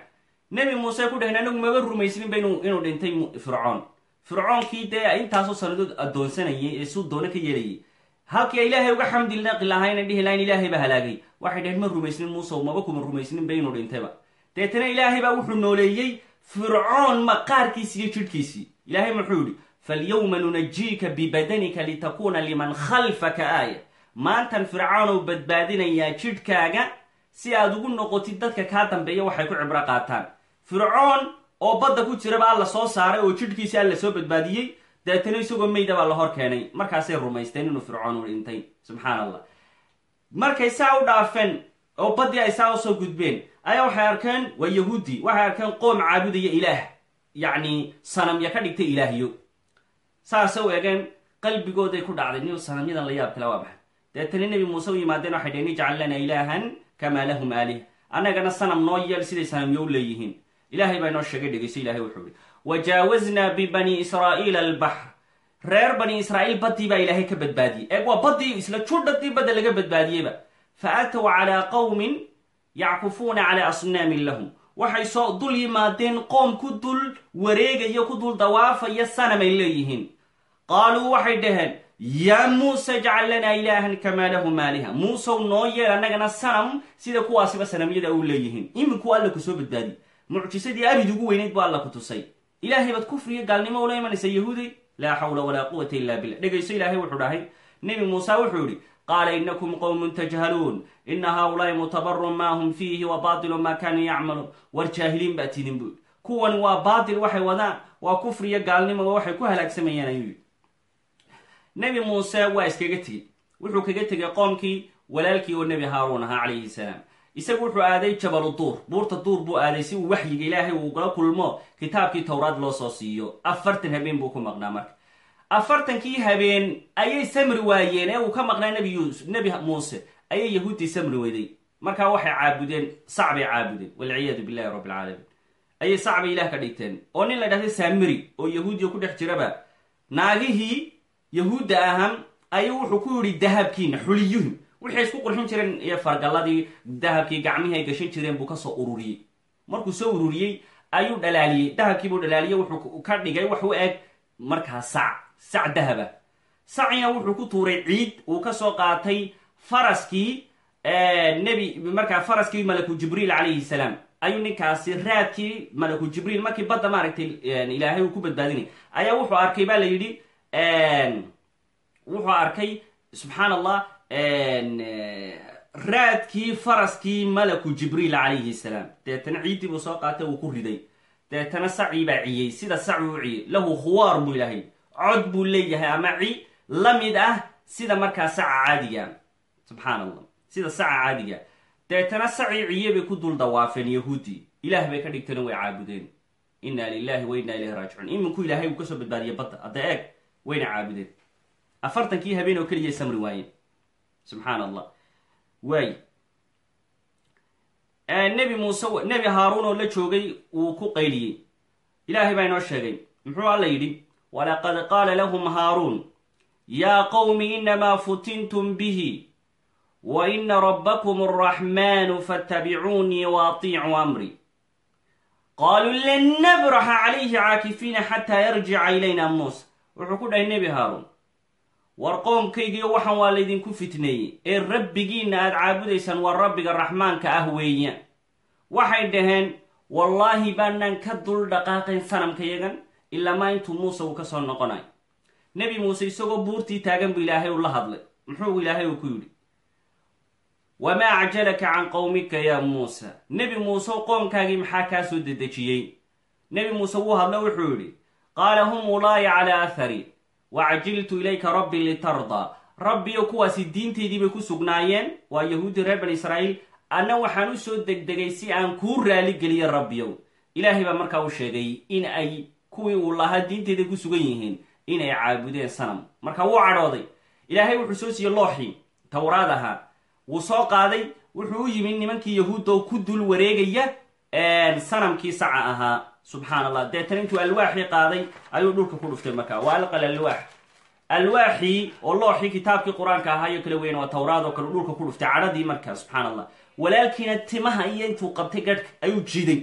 nebi muuse ku dhaheen anagu maba rumaysninba inuu dhintay fircoon. Fircoonkii dee intaasoo sannadood addoonsanayay ee suu doona ka yeelayay. Halkii ay ilaahay uga xamdi naqi lahayn ay dhihi lahayn ilaahay baa halaagay. Waxay dhaheen ma rumaysnin muusew maba kuma rumaysninba inuu dhintayba deetana ilaahay baa wuxuu nooleeyey fircoon maqaarkiisi iyo jidhkiisii. Ilaahay muxuu yidhi falyawma nunajiika bibadanika litakuuna liman khalfaka aaya maantan fircoonow badbaadinayaa jidhkaaga si aad ugu noqotid dadka kaa dambeeya waxay ku cibro qaataan. Fircoon oo badda ku jiraba alla soo saaray oo jidhkiisi alla soo badbaadiyey deetana isagoo meyda baa la hor keenay. Markaasay rumaysteen inuu fircoon u dhintay. Subxaan allah markay saa u dhaafeen oo baddii ay saa u soo gudbeen ayaa waxay arkeen waa yahuudi waxay arkeen qoom caabudaya ilaah. Yacni sanamya ka dhigtay ilaahyo. Saase u egeen qalbigooday ku dhacday. Nin sanamyadan la yaab kale waa baxay deetana nebi muuse u yimaadeen waxay dhaheen ijcal lana ilaahan kamaa lahum aalih. Annagana sanam noo yeel siday sanamyo u leeyihiin. Ilaahay baa inoo sheegay dhegeyso ilahay wuxuu ihi wajaawaznaa bibani israa'iila albaxr reer bani israa'iil baddii baa ilaahay ka badbaadiyey. Eeg waa baddii isla judhadii badda laga badbaadiyeyba. Fa aatow calaa qowmin yackufuuna calaa asnaamin lahum. Waxay soo dul yimaadeen qoom ku dul wareegayo ku dul dawaafaya sanamay leeyihiin. Qaaluu waxay dhaheen yaa muuse jcal lanaa ilaahan kamaa lahum aaliha muusew noo yeel annagana sanam sida kuwaasiba sanamyada u leeyihiin. Iminkuu alla ku soo badbaadiy mucjisadii abid ugu weynayd buu alla ku tusay. Ilaahay baad kufriyo gaalnimo ula imanaysa yahuuday laa xawla walaa quwata illa billah. Dhegayso ilaahay wuxuu dhahay. Nebi muuse wuxuu yihi qaala inakum qowmun tajhaluun. Ina haulaai mutabarun ma hum fiihi wa baatilu ma kaanuu yacmaluun. War jaahiliin baa buu kuwan waa baatil waxay wadaan. Waa kufriyo gaalnimo waxay ku halaagsamayaan ayuu yidhi nebi muuse waa iskaga tegey. Wuxuu kaga tegay qoomkii walaalkii oo nebi haaruun ahaa calayhi salaam. Isagu wuxuu aaday jabalu duur. Buurta duur buu aaday si uu waxyiga ilaahay uu gala kulmo kitaabkii towraad loo soo siiyo. Afartan habeen buu ku maqnaa marka. Afartankii habeen ayay samri waayeen. Ee uu ka maqnaa nebi muuse. Ayay yahuuddii samri weday markaa waxay caabudeen sacbay caabudeen. Walciyaadu billahi rabbi alcaalamiin ayay sacbay ilaah ka dhigteen. Oo nin la dhahday saamiri oo yahuudiya ku dhex jiraba naagihii yahuudda ahan ayuu wuxuu ku yidhi dahabkiina xuliyuhim wixay isku qurxin jireen iyo fargalladii dahabkii gacmihii gashan jireen buu ka soo ururiyey. Markuu soo ururiyey ayuu dhalaaliyey. Dahabkiibuu dhalaaliyey wuxuu ka dhigay wax u eg markaa sac sac dahaba. Sacina wuxuu ku tuuray ciid uu ka soo qaatay faraskii nebi markaa faraskii malaku jibriil calayhi salaam. Ayuu ninkaasi raadkii malaku jibriil markii badda maaragtay ilaahay uu ku badbaadinay ayaa wuxuu arkay baa la yidhi wuxuu arkay subxaan allah raadkii faraskii malaku jibriil calayhi salaam. Deetana ciiddii buu soo qaatay uu ku riday. Deetana sacii baa ciyey. Sida saci u ciyey lahu khuwaar buu ilaahay. Cod buu leeyahay ama ci la ah sida markaa saca caadiga. Subxaan allah sida saca caadiga. Deetana sacii ciye bay ku dul dawaafeen yahuuddii ilaah bay ka dhigteen way caabudeen. Inna lilahi wa inna ilayhi raajicuun. Iminku ilaahay uu ka soo badbaadiyay badda. Hadda eeg wayna caabudeen. Afartankii habeen oo keliya samri waayeen. Subxaan allah waay nebi muuse nebi haaruun oo la joogay wuu ku qayliyey. Ilaahay baa inoo sheegay. Muxuu alla yidhi? Walaqad qaala lahum haaruun yaa qowmi inamaa futintum bihi wa ina rabbakum araxmaanu fattabicuunii waatiicuu amri. Qaaluu lan nabraxa calayhi caakifiina xataa yarjica ilayna muusa wuxuu ku dhahay nebi haaruun war qoomkaygiiyo waxaan waa laydinku fitneeyey ee rabbigiinna aad caabudaysaan waa rabbiga raxmaanka ah weeyaan waxay dhaheen wallaahi baanaan ka dul dhaqaaqayn sanamkayagan ilamaa intuu muuse uu ka soo noqonayo nebi muuse isagoo buurtii taagan buu ilaahay u la hadlay. Muxuu ilaahay uu ku yidhi wamaa acjalaka can qowmika yaa muusa nebi muuse qoomkaagii maxaa kaa soo dedejiyey? Nebi muuse wuu hadla wuxuu yidhi qaala hum ulaaya calaa athari wacjiltu ilayka rabbi litardaa rabbiyo kuwaasi diintaydii bay ku sugnaayeen waa yahuudi reer bani israa'iil anna waxaan u soo degdegay si aan kuu raaligeliyo rabbiyow ilaahay baa markaa u sheegay in ay kuwii uu lahaa diintayda ku sugan yihiin inay caabudeen sanam marka wuu cadhooday ilaahay wuxuu soo siiyey looxii towraad ahaa wuu soo qaaday wuxuu u yimi nimankii yahuudda oo ku dul wareegaya sanamkii saca ahaa subxaan allah deetana intuu alwaaxii qaaday ayuu dhulka ku dhuftay markaa. Waa alqal alwaax. Alwaaxii oo looxii kitaabkii qur'aanka ahaayo kala weyn waa towraad oo kale dhulka ku dhuftay. Cadhadii markaa subxaan allah walaalkiina timaha iyo intuu qabtay gadhka ayuu jiiday.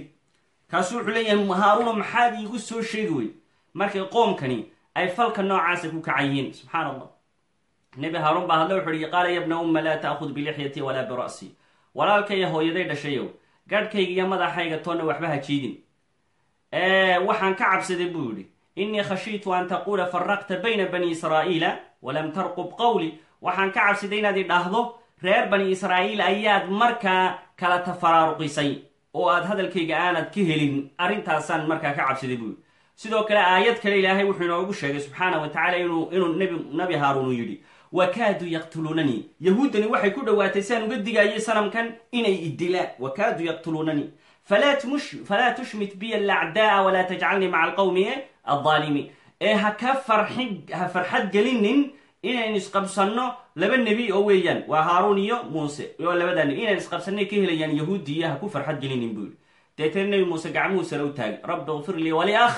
Kaasuu wuxuu leeyahay haaruno maxaad iigu soo sheegi wey markay qoomkani ay falka noocaasa ku kacayiin subxaan allah nebi haaruun baa hadle wuxu uhi qaala yabna umma laa ta'khud bilixyati walaa bira'si walaalkaya hooyaday dhashayow gadhkayga iyo madaxayga toonna waxba ha jiidin waxaan ka cabsaday buu yidhi innii khashiitu an taquula faraqta bayna bani israa'iila walam tarqub qawli. Waxaan ka cabsaday inaad idhaahdo reer bani israa'iil ayaad markaa kala tafaraaruqisay oo aad hadalkayga aanad ka helin. Arrintaasaan markaa ka cabsaday buu yidhi. Sidoo kale aayad kale ilaahay wuxuu inoogu sheegay subxaana wa tacala inuu nabi haaruun uu yidhi wakaaduu yaqtuluunanii. Yahuuddani waxay ku dhowaatay siaan uga digaayay sanamkan inay idilaan wakaaduu yaqtuluunanii falaa tushmit biya alacdaaa walaa tajcalnii maca alqowmi aldaalimiin ee ha ka farxin ha farxad gelinin inayn isqabsanno laba nebi oo weeyaan waa haaruun iyo muuse oo labadaa nebi inayn isqabsanay ka helayaan yahuudiya ha ku farxad gelinin buu yidhi deetana nebi muuse gacmuhu sare u taagay rabbi ikfir lii waliakh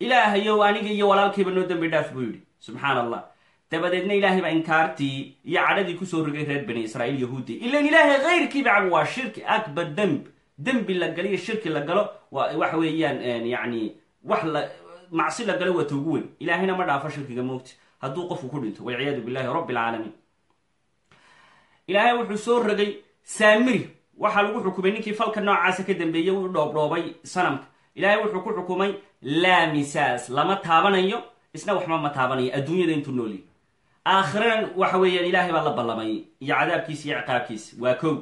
ilaahayow aniga iyo walaalkayba noo dembi dhaaf buu yidhi subxaan allah dabadeedna ilaahay baa inkaartii iyo cadhadii ku soo rogay reer bani israa'iil yahuudi ilan ilaahay kayrkiiba cab waa shirki akbar demb dembi la galo iyo shirki la galo waa waxa weeyaan yani wax la macsi la galo waa ta ugu weyn. Ilaahayna ma dhaafo shirkiga moogta hadduu qofku ku dhinto walciyaadu billahi rabbi alcaalamiin ilaahay wuxuu soo rogay saamiri. Waxaa lagu xukumay ninkii falka noocaasa ka dambeeyey uu dhoobdhoobay sanamka. Ilaahay wuxuu ku xukumay laamisaas lama taabanayo. Isna waxba ma taabanayo adduunyada intuu noolyi aakhirana waxa weeyaan ilaahay baa la ballamay. Iyo cadaabkiisa iyo ciqaabkiisa waa kow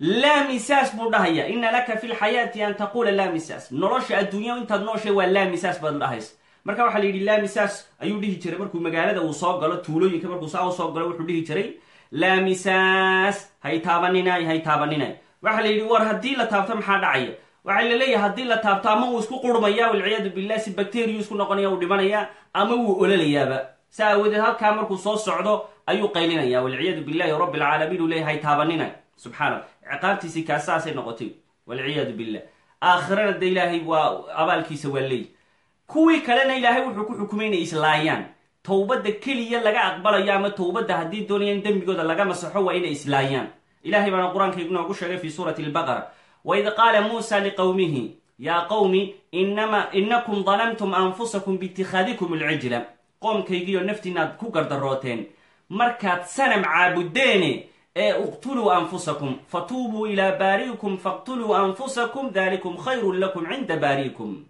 laa misaas buu dhahaya ina laka fi lxayaati an taquula laa misaas nolosha adduunya intaad nooshay waa laa misaas baad marka waxaa la yidhi laa misaas ayuu dhihi jiray markuu magaalada uu soo galo tuulooyinka markuu saa u soo galo wuxuu dhihi jiray laa misaas hay taabaninay hay taabaninay waxaa la yidhi war haddii la taabto maxaa dhacaya waxaa la leeyahay haddii la taabto ama uu isku qurmaya walciyaadu billah si bacteriya isku noqonaya uu dhimanaya ama wuu ololayaaba sa aawadeed halkaa markuu soo socdo ayuu qaylinaya walciyaadu billahi rabbi alcaalamiin uu leeyahay hay taabanina subxaana ciqaabtiisii kaasaasay noqotay walciyaadu billah. Aakhirana de ilaahay waa abaalkiisa waa leey kuwii kalena ilaahay wuxuu ku xukumay inay islaayaan. Towbadda keliya laga aqbalayo ama towbadda haddii doonayaan dembigooda laga masaxo waa inay islaayaan. Ilahay baana qur'aanka inoogu sheegay fi suurati albaqara. Waid qaala muusa liqowmihi yaa qowmi inakum dalamtum anfusakum biitikhaadikum alcijla qoomkaygiioo naftiinaad ku gardarooteen markaad sanam caabudeene ee uqtuluu anfusakum fatuubuu ilaa baari'ikum faqtuluu anfusakum dalikum khayrun lakum cinda baari'ikum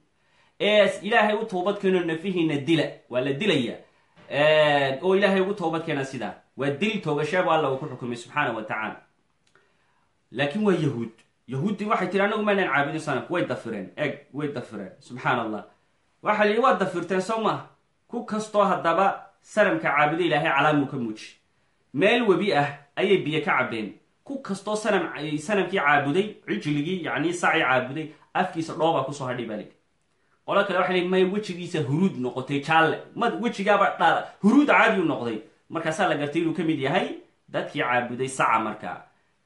ee ilaahay u toobad keeno nafihiina dila waa la dilaya. Oo ilaahay ugu toobad keena sidaa waa dil toogashabu alla uu ku xukumay subxaana wa tacaala. Laakiin waa yahuud. Yahuuddii waxay tiri anagu maynaan caabudin sanamka way dafireen. Eg way dafireen. Subxaan allah waxaa la yidhi waad dafirteen soo maaha ku kastoo haddaba sanamka caabuda ilaahay calaamuu ka muuji. Meel webi ah ayay biyo ka cabeen ku kastoo sanam sanamkii caabuday cijligii yacni sacii caabuday afkiisa dhoobaa ku soo hadhay baa lidi qolo kale waxay may wejigiisa huruud noqotay jaalle. Ma wejigaaba huruud caadiyu noqday. Markaasaa la gartay inuu ka mid yahay dadkii caabuday saca markaa.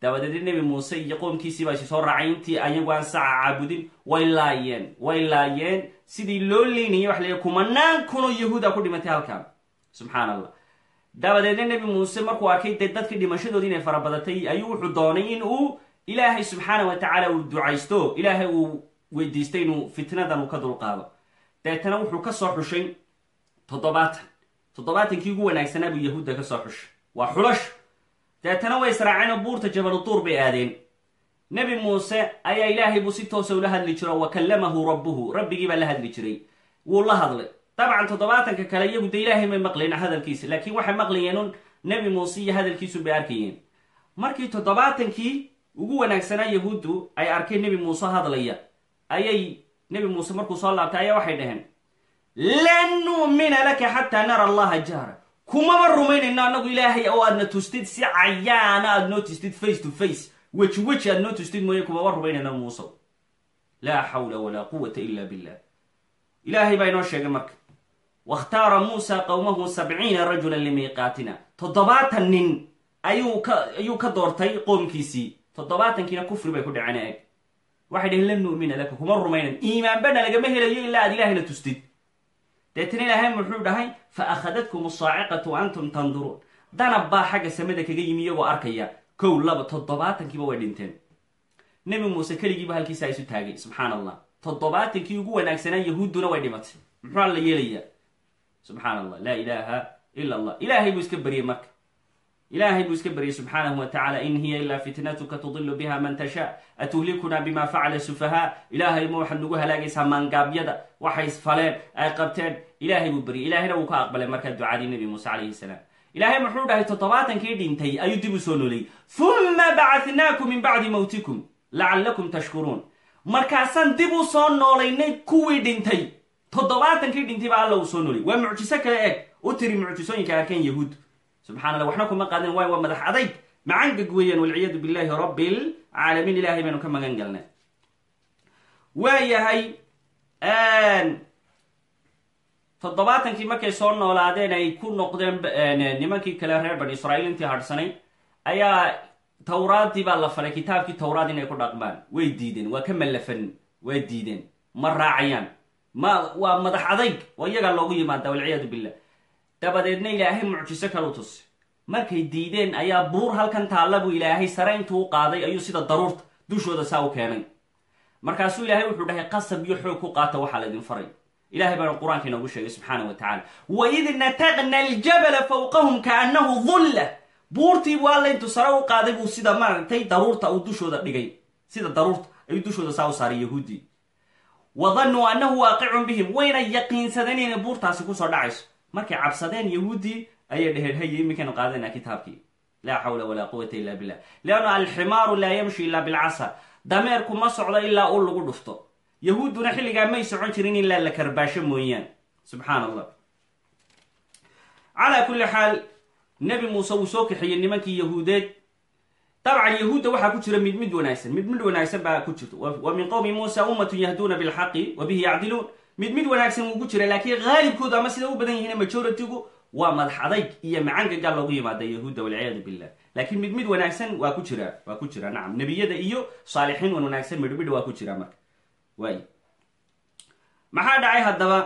Dabadeed nebi muuse iyo qoomkiisii baa isi soo raacay intii ayagu aan saca caabudin way laayeen way laayeen. Sidii loo leynayay waxa la kumanaan kunoo yahuuda ku dhimatay halkan subxaan allah dabadeedna nebi muuse markuu arkay dee dadkii dhimashadoodii inay farabadatay ayuu wuxuu doonay in uu ilaahay subxaana wa tacaala uu ducaysto. Ilaahay uu weydiistay inuu fitnadan uu ka dulqaado. Deetana wuxuu ka soo xushay toddobaatan. Toddobaatankii ugu wanaagsanaa buu yahuudda ka soo xushay. Waa xulash. Deetana way israaceen oo buurta jabalutuur bay aadeen. Nebi muuse ayaa ilaahay buu si toosa ula hadli jiro wa kallamahu rabbuhu. Rabbigii baa la hadli jiray. Wuu la hadlay dabcan toddobaatanka kale iyagu de ilaahay may maqlayn hadalkiisa laakiin waxay maqlayeen nebi muuse iyo hadalkiisun bay arkayeen markii toddobaatankii ugu wanaagsanaa yahuuddu ay arkeen nebi muuse hadlaya ayay nebi muuse markuu soo laabtay ayaa waxay dhaheen lan nu'mina laka xataa nara allaha jahra kumaba rumaynayno annagu ilaahay oo aadna tustid si cayaana aad noo tustid face to face. weji weji aad noo tustid mooye kumaba rumaynayno muusow laa xawla walaa quwata ila billah ilaahay baa inoo sheegay marka wakhtaara muusa qowmahu sabciina rajulan limiiqaatina toddobaatan nin ayuu ka doortay qoomkiisii toddobaatankiina kufri bay ku dhaceen eg waxay dhaheen lan nu'mina laka kuma rumaynan iimaanbana lagama helayo ilaa aad ilaahayna tustid deetana ilaahay muxuu dhahay fa akhadadkum asaaciqatu antum tanduruun danab baa xagga samada kaga yimi iyagoo arkaya kow laba toddobaatankiiba way dhinteen nebi muuse keligiiba halkiisa isu taagay subxaan allah toddobaatankii ugu wanaagsanaa yahuudduna way dhimatay muxuu alla subxaan allah laa ilaaha ila allah ilaahay buu iska baryey marka. Ilaahay buu iska baryey subxaanahu wa tacala in hiya ilaa fitnatuka tudilu biha man tashaa atuhlikuna bima facala sufahaa ilaahay ma waxaad nagu halaagaysaa maangaabyada waxay isfaleen ay qabteen. Ilaahay buu baryey ilaahayna wuu ka aqbalay markaa ducadii nebi muuse calayhi salaam. Ilaahay muxuu dhahay toddobaatankii dhintay ayuu dib u soo nooleyey uma bacatnaakum min bacdi mawtikum lacallakum tashkuruun markaasaan dib u soo noolaynay kuwii dhintay toddobaatankii dhintay baa alla uu soo noolay waa mucjiso kale eg u tiri mucjisooyinka arkeen yahuud. Subxana waxna kuma qaadeen waay waa madax adayg macangag weeyaan walciyadu billahi rabbil caalamiin ilahay baynu ka magan galnay. Waayahay toddobaatankii markay soo noolaadeen ay ku noqdeen nimankii kale reer bani israa'iil intii hadhsanay ayaa tawraadii baa la faray kitaabkii tawraad inay ku dhaqmaan. Way diideen waa ka mallafan waa diideen ma raacayaan ma waa madax adayg oo iyagaa loogu yimaada walciyaadu billah. Dabadeedna ilaahay mucjiso kalu tusi. Markay diideen ayaa buur halkan taalla buu ilaahay sare intuu u qaaday ayuu sida daruurta dushooda saa u keenay. Markaasuu ilaahay wuxuu dhahay qasab iyo xoog ku qaata waxaa laydin faray. Ilahay baana qur'aanka inoogu sheegay subxaana wa tacala waid nataqna aljabala fawqahum kaannahu dulla buurtii buu alla intuu sare u qaaday buu sida maaragtay daruurta uu dushooda dhigay. Sida daruurta ayuu dushooda saa u saaray yahuuddii wa dannuu annahu waaqicun bihim. Wayna yaqiinsadeen inay buurtaasi ku soo dhacayso. Markay cabsadeen yahuuddii ayay dheheen haye iminkaynu qaadanaa kitaabkii. Laa xawla walaa quwata illa billah. Leanna alximaaru laa yamshi ilaa bilcasa dameerku ma socdo ilaa ul lagu dhufto. Yahuudduna xilligaa may socon jirin ilaa la karbaasho mooyaan. Subxaan allah calaa kulli xaal nebi muuse wuu soo kaxeeyey nimankii yahuudeed dabcan yahuudda waxaa ku jira mid mid wanaagsan mid mid wanaagsan baa ku jirta wa min qowmi muusa ummatun yahduuna bilxaqi wa bihi yacdiluun mid mid wanaagsan wuu ku jira laakiin haalibkoodu ama sida u badan yihiin majoritigu waa madax adayg iyo macangagaa loogu yimaada yahuudda walciyaadu billah laakiin mid mid wanaagsan waa ku jira waa ku jira nacam nebiyada iyo saalixiin wan wanaagsan midhmidh waa ku jira marka waay maxaa dhacay haddaba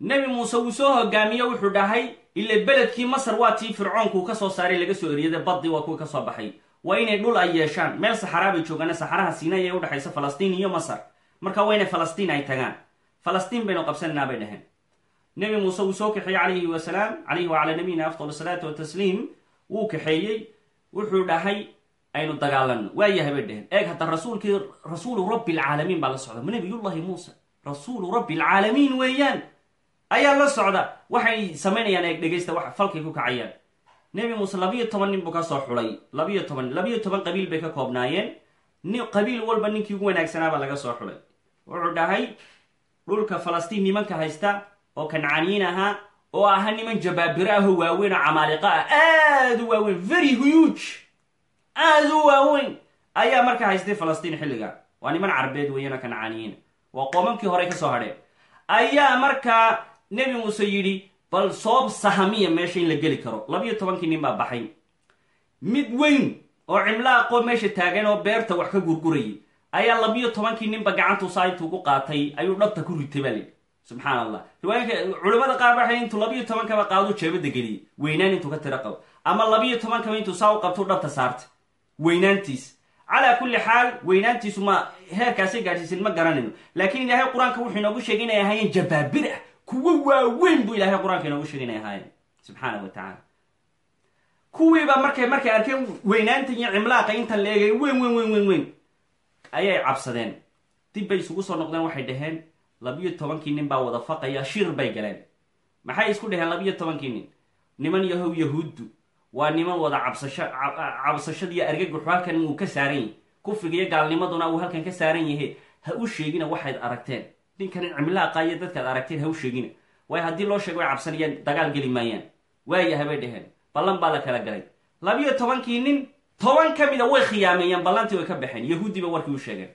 nebi muuse wuu soo hogaamiye wuxuu dhahay ile beledkii masar waa tii fircoonkuu ka soo saaray laga soo eriyada baddi waa kuwa ka soo baxay. Waa inay dhul ay yeeshaan. Meel saxaraa bay joogaan saxaraha siinay ee udhexaysa falastiin iyo masar. Marka waa inay falastiin ay tagaan. Falastiin baynu qabsanaynaa bay dhaheen. Nebi muuse wuu soo kaxeeyey calayhi wasalaam calayhi wacalaa nabiyina afdal salaatu watasliim wuu kaxeeyey. Wuxuu dhahay aynu dagaalano waayahay bay dheheen eeg hadda rasuulkii rasuulu rabbi alcaalamiin baa la socda. Nabiyullahi muuse rasuulu rabbi alcaalamiin weeyaan ayaa la socda. Waxay samaynayaan eeg dhegaysta wax falkay ku kacayaan. Nebi muuse labiyo toban nin buu ka soo xulay. Labiyo toban labiyo toban qabiil bay ka koobnaayeen. Qabiil walba ninkii ugu wanaagsanaabaa laga soo xulay. Wuxuu dhahay dhulka falastiin nimanka haysta oo kancaaniyiin ahaa oo ahaa niman jabaabiro ahoo waaweyn oo camaaliqa ah aad u waaweyn very huge aad u waaweyn. Ayaa marka haystay falastiin xilliga. Waa niman carbeed weeyaan oo kancaaniyiin. Waa qoomamkii horey ka soo hadheen ayaa markaa nebi muuse yidhi bal soob sahamiya meesha in la geli karo. Labiyo tobankii nin baa baxay. Mid weyn oo cimlaaqoo meesha taagan oo beerta wax ka gurgurayay ayaa labiyo tobankii ninba gacantuu saa intuu ku qaatay ayuu dhabta ku ritay baa layidhi subxaan allah qaar waxay intuu labiyo tobankaba qaaduu jeebada geliyey weynaan intuu ka tiro qabo. Ama labiyo tobankaba intuu saa u dhabta saartay. Weynaantiis. Calaa kulli xaal weynaantiisu ma heerkaasay gaadhsiisin ma garanayno laakiin ilaahay qur'aanka wuxuu inoogu sheegay inay ahaayeen jabaabir ah kuwo waaweyn buu ilahay qur'aanka inoogu sheegay inay ahaayeen subxaana wa tacaala kuwiiba markay markay arkeen weynaanta iyo cimlaaqa intan la eegay weyn weyn weyn weyn weyn ayay cabsadeen. Dib bay isugu soo noqdeen waxay dhaheen labiyo tobankii nin baa wada faqaya shir bay galeen. Maxay isku dhaheen labiyo tobankii nin? Niman yahow yahuuddu. Waa niman wada cabsasho cabsashadiiyo argagaxu halkan uu ka saaran yahay. Kufriga gaalnimaduna uu halkan ka saaran yahe ha u sheegina waxayd aragteen ninkan cimlaaqa iyo dadkaad aragteen ha u sheegina waayo haddii loo sheego way cabsanayaan dagaal geli maayaan. Waayahay bay dhaheen. Ballan baa la kala galay. Labiyo tobankii nin toban ka mida way khiyaameeyeen ballantii way ka baxeen. Yahuudi ba warkii u sheegeen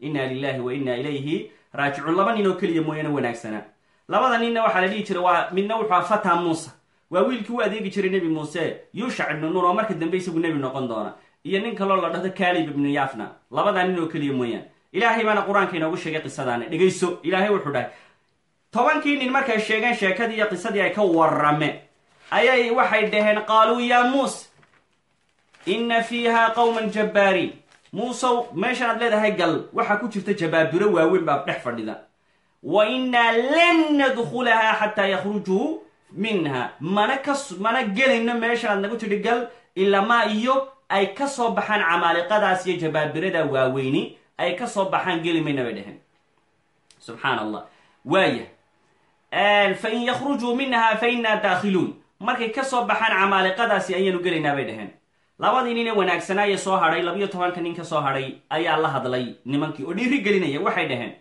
inna lilahi wa inna ilayhi raajicuun. Laba nin oo keliya mooyaane wanaagsanaa labada ninna waxaa la dhihi jiray waa midna wuxuu aha fata muusa waa wiilkii u adeegi jiray nebi muuse yuushac ibnu nuur oo marka dambe isagu nebi noqon doona. Iyo nin kaloo la dhahdo kalib ibnu yafna labadaa nin oo keliya mooyaan ilaahay baana qur'aanka inoogu sheegay qisadaana dhegayso ilaahay wuxuu dhahay tobankii nin markay sheegeen sheekadii iyo qisadii ay ka warrameen ayay waxay dhaheen qaaluu yaa muuse inna fiiha qowman jabbaariin muusow meeshan aad leedahay gal waxaa ku jirta jabaabiro waaweyn baa dhex fadhida. Wa innaa lan nadkhulahaa xataa yakhrujuu minha mana kas mana gelayno meeshan aad nagu tidhi gal ilamaa iyo ay ka soo baxaan camaaliqadaas iyo jabaabirada waaweyni ay ka soo baxaan geli mayna bay dheheen subxaan allah waaya fa in yakhrujuu minha fa innaa daakhiluun. Markay ka soo baxaan camaaliqadaasi ayaanu gelaynaa bay dheheen labadii nin ee wanaagsanaaye soo hadhay labiyo tobanka nin ka soo hadhay ayaa la hadlay nimankii oo dhiiri gelinaya waxay dhaheen.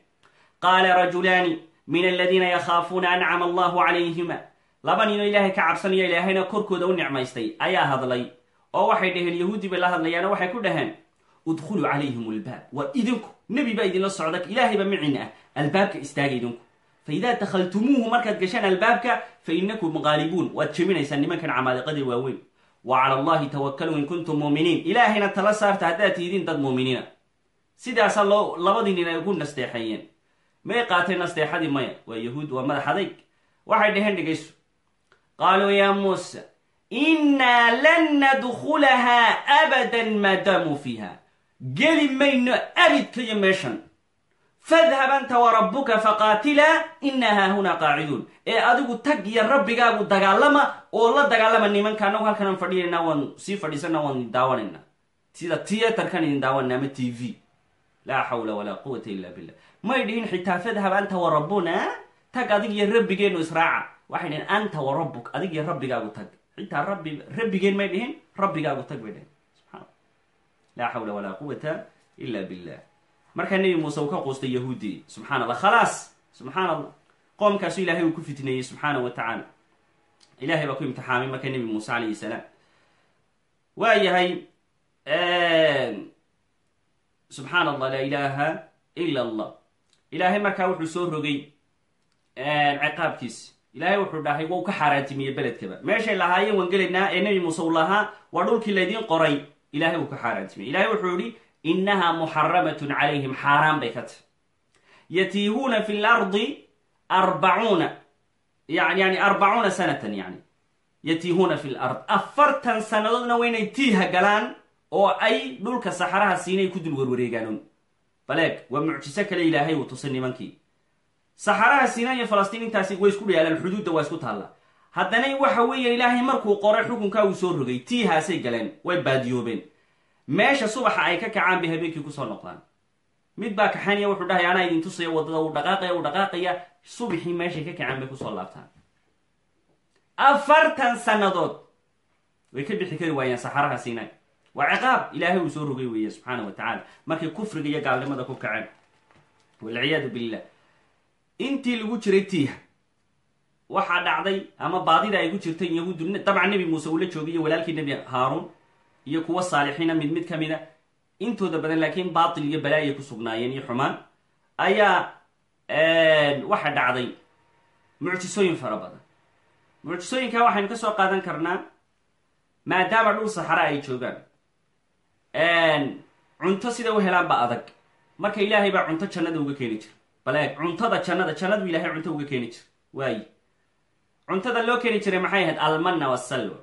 Qaala rajulaani min aladiina yakhaafuuna ancama allahu calayhima. Laba ninoo ilaahay ka cabsanaya ilaahayna korkooda u nicmaystay ayaa hadlay. Oo waxay dhaheen yahuudi bay la hadlayaano waxay ku dhaheen udkhuluu calayhim albaab. Waa idinku nebi baa idinla socda ilaahayba micin ah. Albaabka istaaga idinku. Fa idaa dakhaltumuuhu markaad gashaan albaabka fa inakum qaalibuun waad jebinaysaan nimankan camaaliqadii waaweyn. Wa cala allahi tawakaluu in kuntum muuminiin ilaahayna tala saarta haddaad tihidiin dad muuminiina sidaasaa loo labadii nin ay ugu nasteexeeyeen. May qaateen nasteexadii maya. Waa yahuud waa madax adayg waxay dhaheen dhegayso. Qaaluu yaa muusa innaa lan nadkhulahaa abadan maadaamuu fiiha geli mayno abidkayo meeshan. Fadhab anta wa rabbuka faqaatilaa inaa haahunaa qaaciduun ee adigu tag iyo rabbigaagu dagaalama oo la dagaalama nimanka anagu halkanaan fadhiyanaa waan sii fadhiisana waan daawanayna sida tiyatarkan idin daawanana ama t v. Laa xawla walaa quwata illa billah. May dhihin xitaa fadhab anta wa rabbuna tag adig iyo rabbigeenu israaca. Waxay dhihin anta wa rabbuk adig iyo rabbigaagu tag. Xitaa rabbi rabbigeen may dhihin rabbigaagu tag bay dhihin laa xawla walaa quwata illa billah markaa nebi muuse uu ka quustay yahuudi subxana allah khalaas subxaana allah qoomkaasu ilahay uu ku fitneeyey subxaana wa tacaala ilahay baa ku imtixaamay marka nebi muuse calayhi salaam waa yahay subxaana allah laa ilaaha ila allah ilaahay markaa wuxuu soo rogay ciqaabkiisi ilaahay wuxuu dhahay wau ka xaaraantimiyey beledkaba meeshay lahaayeen waan gelaynaa ee nebi muuse uu lahaa waa dhulkii laydiin qoray ilahay uu ka xaaraantimiyey ilahay wuxuu yihi inaha muxaramatun calayhim xaaraan bay ka tahy yatiihuuna fi lardi arbacuuna yani arbacuuna sanatan yani yatiihuuna fi lard afartan sannadoodna waa inay tiiha galaan oo ay dhulka saxaraha siinay ku dul warwareegaan baleeg waa mucjiso kale ilaahay uu tusay nimankii saxaraha siina iyo falastiin intaasi way isku dhayaalaan xuduudda waa isku taalla haddana waxa weeye ilaahay markuu qoray xukunkaa uu soo rogay tiihaasay galeen way baadiyoobeen meesha subaxa ay ka kacaan bay habeenkii ku soo noqdaan. Mid baa kaxaniya wuxuu dhahay anaa idin tusaya waddada uu dhaqaaqaya uu dhaqaaqaya. Subaxii meeshay ka kacaan bay ku soo laabtaan. Afartan sannadood way ka bixi kari waayeen saxaraha siinay waa ciqaab ilaahay uu soo rogay weeye subxaana wa tacaala. Markay kufriga iyo gaalnimada ku kaceen. Walciyaadu billah. Intii lagu jiray tiiha waxaa dhacday ama baadida ay ku jirtay yahuuddu dabcan nebi muuse uu la joogay iyo walaalkii nebi haaruun iyo kuwa saalixiina mid mid ka mida intooda badan laakiin baatil iyo balaayay ku sugnaayeen iyo xumaan ayaa waxa dhacday mucjisooyin fara badan. Mucjisooyinka waxaynu ka soo qaadan karnaa maadaama dhul saxara ay joogaan. Cunto siday u helaan ba adag. Marka ilaahay baa cunto jannada uga keeni jira baleeg cuntada jannada jannadu ilahay cunto uga keeni jira waayi cuntada loo keeni jiray maxay ahayd almanna wasalwa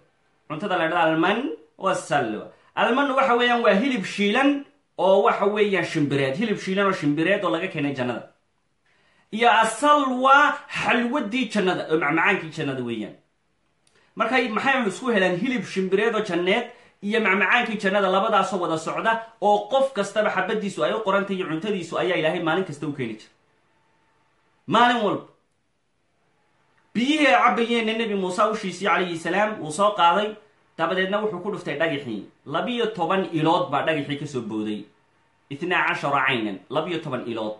cuntada la dhada alman wasalwa almanu waxa weeyaan waa hilib shiilan oo waxa weeyaan shimbireed hilib shiilan oo shimbireed oo laga keenay jannada. Iyo asalwa xalwadii jannada oo macmacaankii jannada weeyaan. Marka maxay isku helaan hilib shimbireed oo janneed iyo macmacaankii jannada labadaasoo wada socda oo qof kastaba xabadiisu ay u qorantay iyo cuntadiisu ayaa ilaahay maalin kasta u keeni jira maalin walba biyihii ay cabayeenna nebi muuse ushiisii calayhi salaam uu soo qaaday. Dabadeedna wuxuu ku dhuftay dhagaxii labiyo toban ilood baa dhagaxii ka soo booday. Itnaa cashara caynan labiyo toban ilood.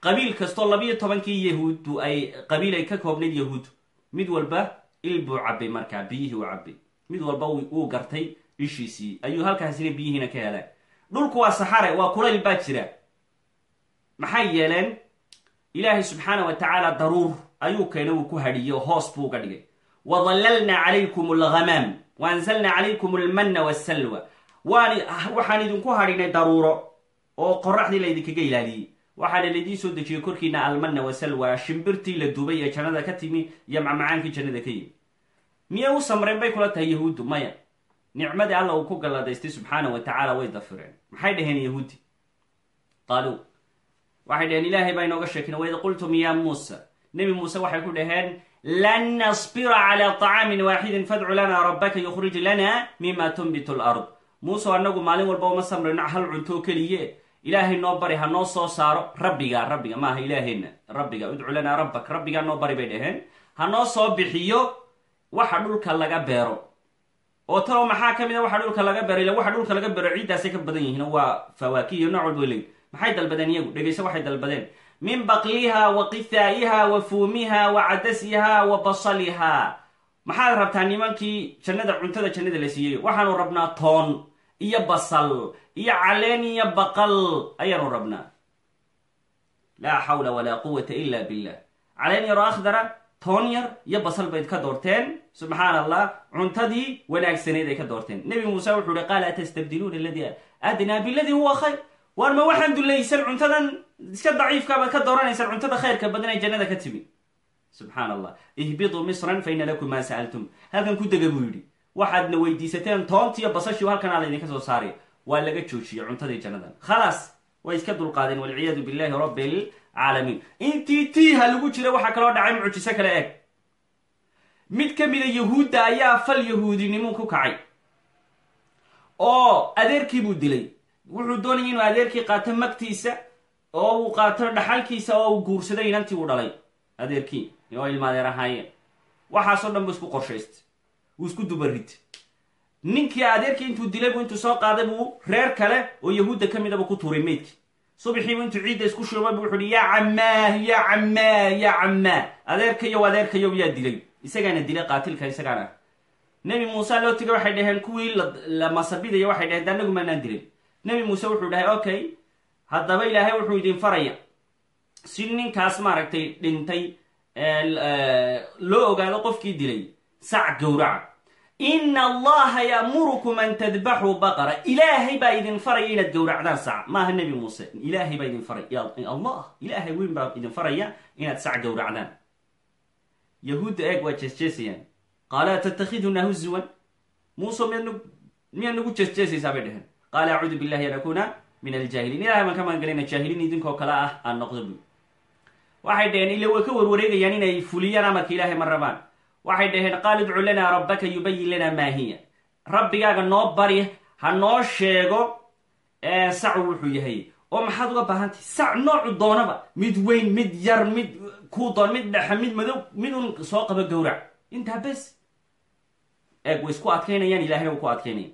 Qabiil kastoo labiyo tobankii yahuuddu ay qabiil ay ka koobnayd yahuud mid walba il buu cabbay markaa biyihii uu cabbay mid walba wuu gartay ishiisii. Ayuu halkaasina biyihiina ka helaan dhulku waa saxare waa kulayl baa jira. Maxay yeeleen? Ilaahay subxaana wa tacaala daruur ayuu keenay uu ku hadhiyey oo hoos buu uga dhigay wadallalnaa calaykum alghamaam waanzalnaa calaykum almanna wasalwa waan waxaan idinku hadhinay daruuro oo qoraxdii laydinkaga ilaaliyey waxaana laydin soo dejiyey korkiina almanna wasalwa shimbirtii la dubay ee jannada ka timi iyo macmacaankii jannada ka yimi miyay u samreen bay kula tahay yahuuddu maya. Nicmadii alla uu ku galladaystay subxaana wa tacaala way dafireen maxay dhaheen yahuudi qaaluu waxay dhaheen ilaahay baa inooga sheekina waid qultum ya muusa nebi muuse waxay ku dhaheen lan nasbira calaa طacaamin waaxidin fadcu lana rabbaka yukhrij lana mima tunbitu lard muuse anagu maalin walba uma samrayno hal cuntoo keliye. Ilaahay noo bari ha noo soo saaro rabbiga rabbiga maaha ilaaheenna rabbiga udcu lanaa rabbak. Rabbigaa noo bari bay dhaheen. Ha noo soo bixiyo waxa dhulka laga beero. Oo talo maxaa ka mid a waxa dhulka laga beero? Ila waxa dhulka laga beero ciiddaasay ka badan yihiin. Waa fawaakiyo nooc walba maxay dalbadeen iyagu? Dhegayse waxay dalbadeen min baqliha wa qithaa'iha wa fuumiha wa cadasiha wa basaliha. Maxaad rabtaa nimankii jannada cuntada jannada la siiyey? Waxaanu rabnaa toon iyo basal iyo caleen iyo baqal. Ayaanu rabnaa. Laa xawla walaa quwata ila billah. Caleen yaroo akhdara toon yar iyo basal bayd ka doorteen. Subxaan allah cuntadii wanaagsaneed ay ka doorteen. Nebi muuse wuxuu hi qaala atastabdiluuna aladii adnaa biladii huwa khayr waar ma waxaan dulaysan cuntadan? Iska daciifkaabaad ka dooranaysaan cuntada khayrka badan ee jannada ka timi. Subxaan allah ihbiduu misran fa ina lakum maa sa'altum. Halkan ku dega buu yidhi. Waxaadna weydiisateen toontiiyo basashii halkan aa laydinka soo saaray waa laga joojiyey cuntadii jannadan. Khalaas way iska dulqaadeen. Walciyaadu billahi rabbi alcaalamiin intii tiiha lagu jira waxaa kaloo dhacay mucjiso kale eg mid ka mida yahuudda ayaa fal yahuudinimo ku kacay. Oo adeerkii buu dilay wuxuu doonayay inuu adeerkii qaato magtiisa oo uu qaato dhaxalkiisa oo uu guursaday inantii uu dhalay. Adeerkii oo ilmaadeer ahaayeen. Waxaasoo dhan buu isku qorshaystay. Wuu isku dubarid ninkii adeerkii intuu dilay buu intuu soo qaaday buu reer kale oo yahuudda ka midaba ku tuuray meydkii. Subaxiibu intuu ciidda isku shubay bu wuxu uhi yaa cammaah yaa cammaah yaa cammaah adeerkayow adeerkayow yaa dilay. Isagaana dilay qaatilka isagaana. Nebi muuse loo tegay waxay dhaheen kuwii la masabidaya waxay dhaheen anagu maanaan dilin nebi muuse wuxuu dhahay okay haddaba ilaahay wuxuu idin faraya si ninkaas maaragtay dhintay loo ogaado qofkii dilay sac gowraca. Ina allaha ya'murukum an tadbaxuu baqara. Ilaahay baa idin faraya inaad gowracdaan sac maaha nebi muuse ilaahay baa idin faray allah ilaahay weyn baa idin faraya inaad sac gowracdaan. Yahuudda eeg waa jeesjeesayaan qaala tattakhiduna huzuwan muuse miyaad miyaad nagu jeesjeesaysaa bay dheheen qaala acuudu billahi an akuna min aljaahiliin ilahay baan ka magangalayna jaahiliin idinkoo kale ah aan noqdo buy waxay dhaheen ila way ka warwareegayaan inay fuliyaan amarka ilaahay ma rabaan waxay dhaheen qaal idcu lanaa rabbaka yubayin lanaa maa hiya rabbigaaga noo bari ha noo sheego sacu wuxuu yahay oo maxaad uga baahantahy sac noocu doonaba mid weyn mid yar mid kuu doon mid dhexe mid madow mid un soo qabo gowrac intaa bes eeg way isku adkaynayaan ilahayna wuu ku adkaynaya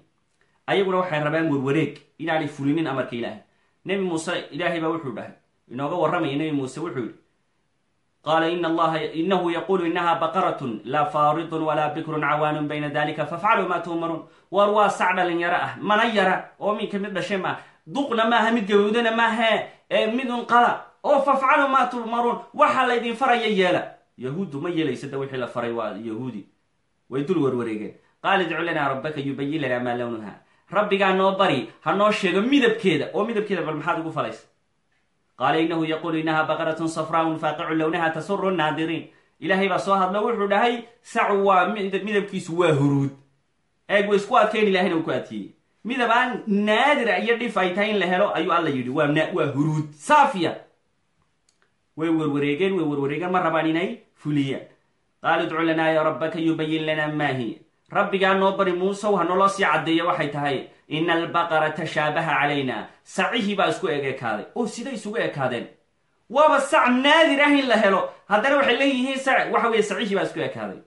ayaguna waxay rabaan warwareeg inaanay fulinin amarka ilaahay. Nebi muuse ilaahay baa wuxuu dhahay. Inooga warramaya nebi muuse wuxuu yihi qaala in allaha inahu yaqulu inaha baqaratun laa faaridun walaa bikrun cawaanun bayna dalika fafcaluu maa tuumaruun. War waa sac dhalinyaro ah mana yara oo minka mid dhashay maaha duqna maaha mid gawowdana maaha midun qala oo fafcaluu maa tuumaruun waxaa laydin faraya yeela. Yahuuddu ma yeelaysa da wixii la faray waa yahuudi. Way dul warwareegeen. Qaala idcu lanaa rabbaka yubayin lanaa maa lownuha rabbigaa noo bari ha noo sheego midabkeeda oo midabkeeda bal maxaad ugu falaysa. Qaala inahu yaqulu inaha baqaratun safraaun faaqicu lownaha tasuru naadiriin. Ilaahay baa soo hadlo wuxuu dhahay sacu waa midabkiisu waa huruud. Eeg way isku adkayn ilahayna uu ku adkeeyey. Midab aan iyo dhif ay tahay in la helo ayuu alla yidhi waa huruud saafiya. Way warwareegeen way warwareegeen ma rabaan inay fuliyaan. Qaala idcu lanaa ya rabbaka yubayin lanaa maa hiya rabbigaa noo bari muusow ha naloo sii caddeeya waxay tahay ina albaqara tashaabaha calayna. Sacihii baa isku eg ekaaday. Oo siday isugu ekaadeen. Waaba sac naadir ah in la helo. Haddana waxay leeyihiin sac waxa weye sacihii baa isku ekaaday.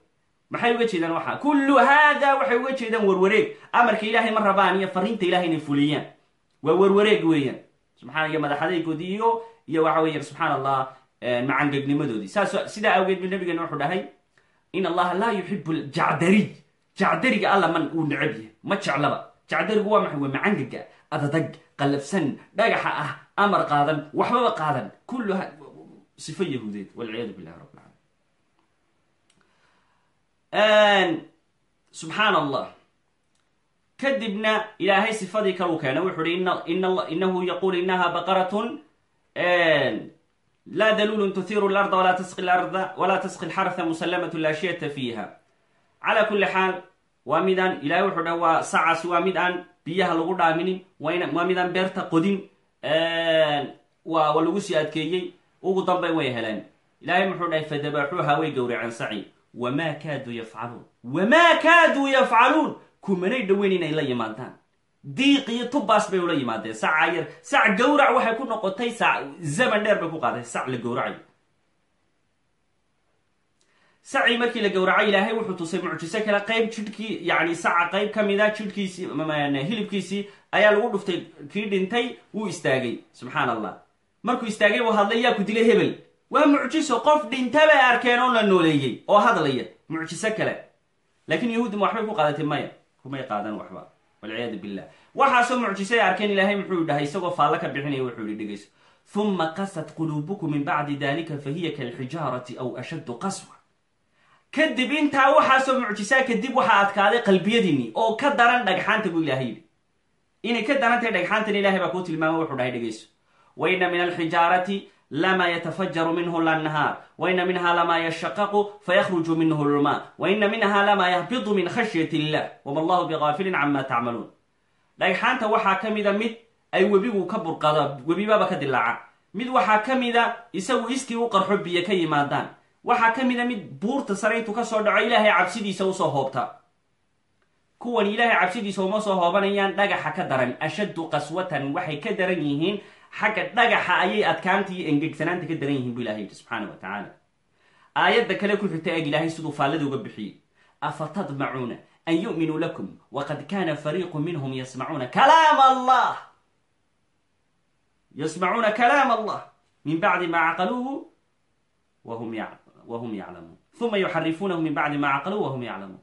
Maxay uga jeedaan waxa kullu haada waxay uga jeedaan warwareeg. Amarka ilaahay ma rabaan iyo fariinta ilahay inay fuliyaan. Waa warwareeg weeyaan. Subxana iyo madaxadaygoodii iyo iyo waxa weya subxaan allah macangegnimadoodii saas sidaa awgeed bu nabigeena wuxuu dhahay in allaha laa yuxibu ljacdariy jacdariga alla man uu necab yahay. Ma jeclaba. Jacdarigu waa maxay? Waa macangaga adadag qallafsan dhagaxa ah amar qaadan waxbaba qaadan. Kullu sifo yahuudeed. Walciyaadu billahi rabb alcaalamiin subxaan allah kadibna ilaahay sifadii kalu keenay wuxu uhi inahu yaqul inaha baqaratun laa daluulun tuthiru larda walaa tasqi larda walaa tasqi lxartha musallamat laa shiyata fiiha calaa kulli xaal waa midaan ilahay wuxuu dhaha waa sacaasi waa mid aan biyaha lagu dhaaminin waa midaan beerta qodin waa lagu sii adkeeyey. Ugu dambayn way heleen. Ilaahay muxuu dhahay fadabaxuuha way gowraceen saci. Wamaa kaaduu yafcaluun. Wamaa kaaduu yafcaluun? Kumanay dhoweyn inay la yimaadaan. Diiq iyo tubaas bay ula yimaadeen. Saca yar sac gowrac waxay ku noqotay sac zaman dheer bay ku qaaday sac la gowracayo sacii markii la gowracay ilaahay wuxuu tusay mucjiso kale. Qayb jidhkii yani saca qayb ka mida jidhkiisii hilibkiisii ayaa lagu dhuftay kii dhintay wuu istaagay. Subxaan allah markuu istaagay buu hadlay yaa ku dilay hebel. Waa mucjiso qof dhinta bay arkeen oo la nooleeyey oo hadlaya mucjiso kale. Laakiin yahuuddi ma waxbay ku qaadatay maya kumay qaadan waxba. Walciyaadu billah. Waxaasoo mucjiso ay arkeen ilaahay muxuu dhahay isagoo faallo ka bixinaya wuxuu yihi dhegayso qasat quluubukum min bacdi dalika fahiya kalxijaarati aw ashaddu qaswa kadib intaa waxaasoo mucjisaa kadib waxaa adkaaday qalbiyadiinii oo ka daran dhagxaanta buu ilaahay yidhi. Inay ka daran tahay dhagxaantan ilahay baa kuu tilmaamay wuxuu dhahay dhegeyso waina min alxijaarati lama yatafajaru minhu lannahaar. Waina minha lama yashaqaqu fayakhruju minhu lma waina minha lama yahbitu min khashyat illah wama allahu bigaafilin cama tacmaluun dhagxaanta waxaa ka mida mid ay webigu ka burqado webibaba ka dilaaca. Mid waxaa ka mida isagu iskii u qarxo biyo ka yimaadaan waxaa ka mida mid buurta sare intuu ka soo dhaco ilaahay cabsidiisa u soo hoobta. Kuwan ilaahay cabsidiisa uma soo hoobanayaan dhagaxa ka daran. Ashaddu qaswatan waxay ka daran yihiin xagga dhagaxa ayay adkaanta iyo engegsanaanta ka daran yihiin bu ilahay yidhi subxaana wa tacaala. Aayadda kale ku xigta eeg ilaahay siduu faallada uga bixiyey. Afa tadmacuuna an yu'minuu lakum waqad kana fariiqu minhum yasmacuuna kalaam allah. Yasmacuuna kalaam allah min bacdi ma caqaluuhu wahum yaclamuun uma yuxarifuunahu min bacdi ma caqaluuhu wahum yaclamuun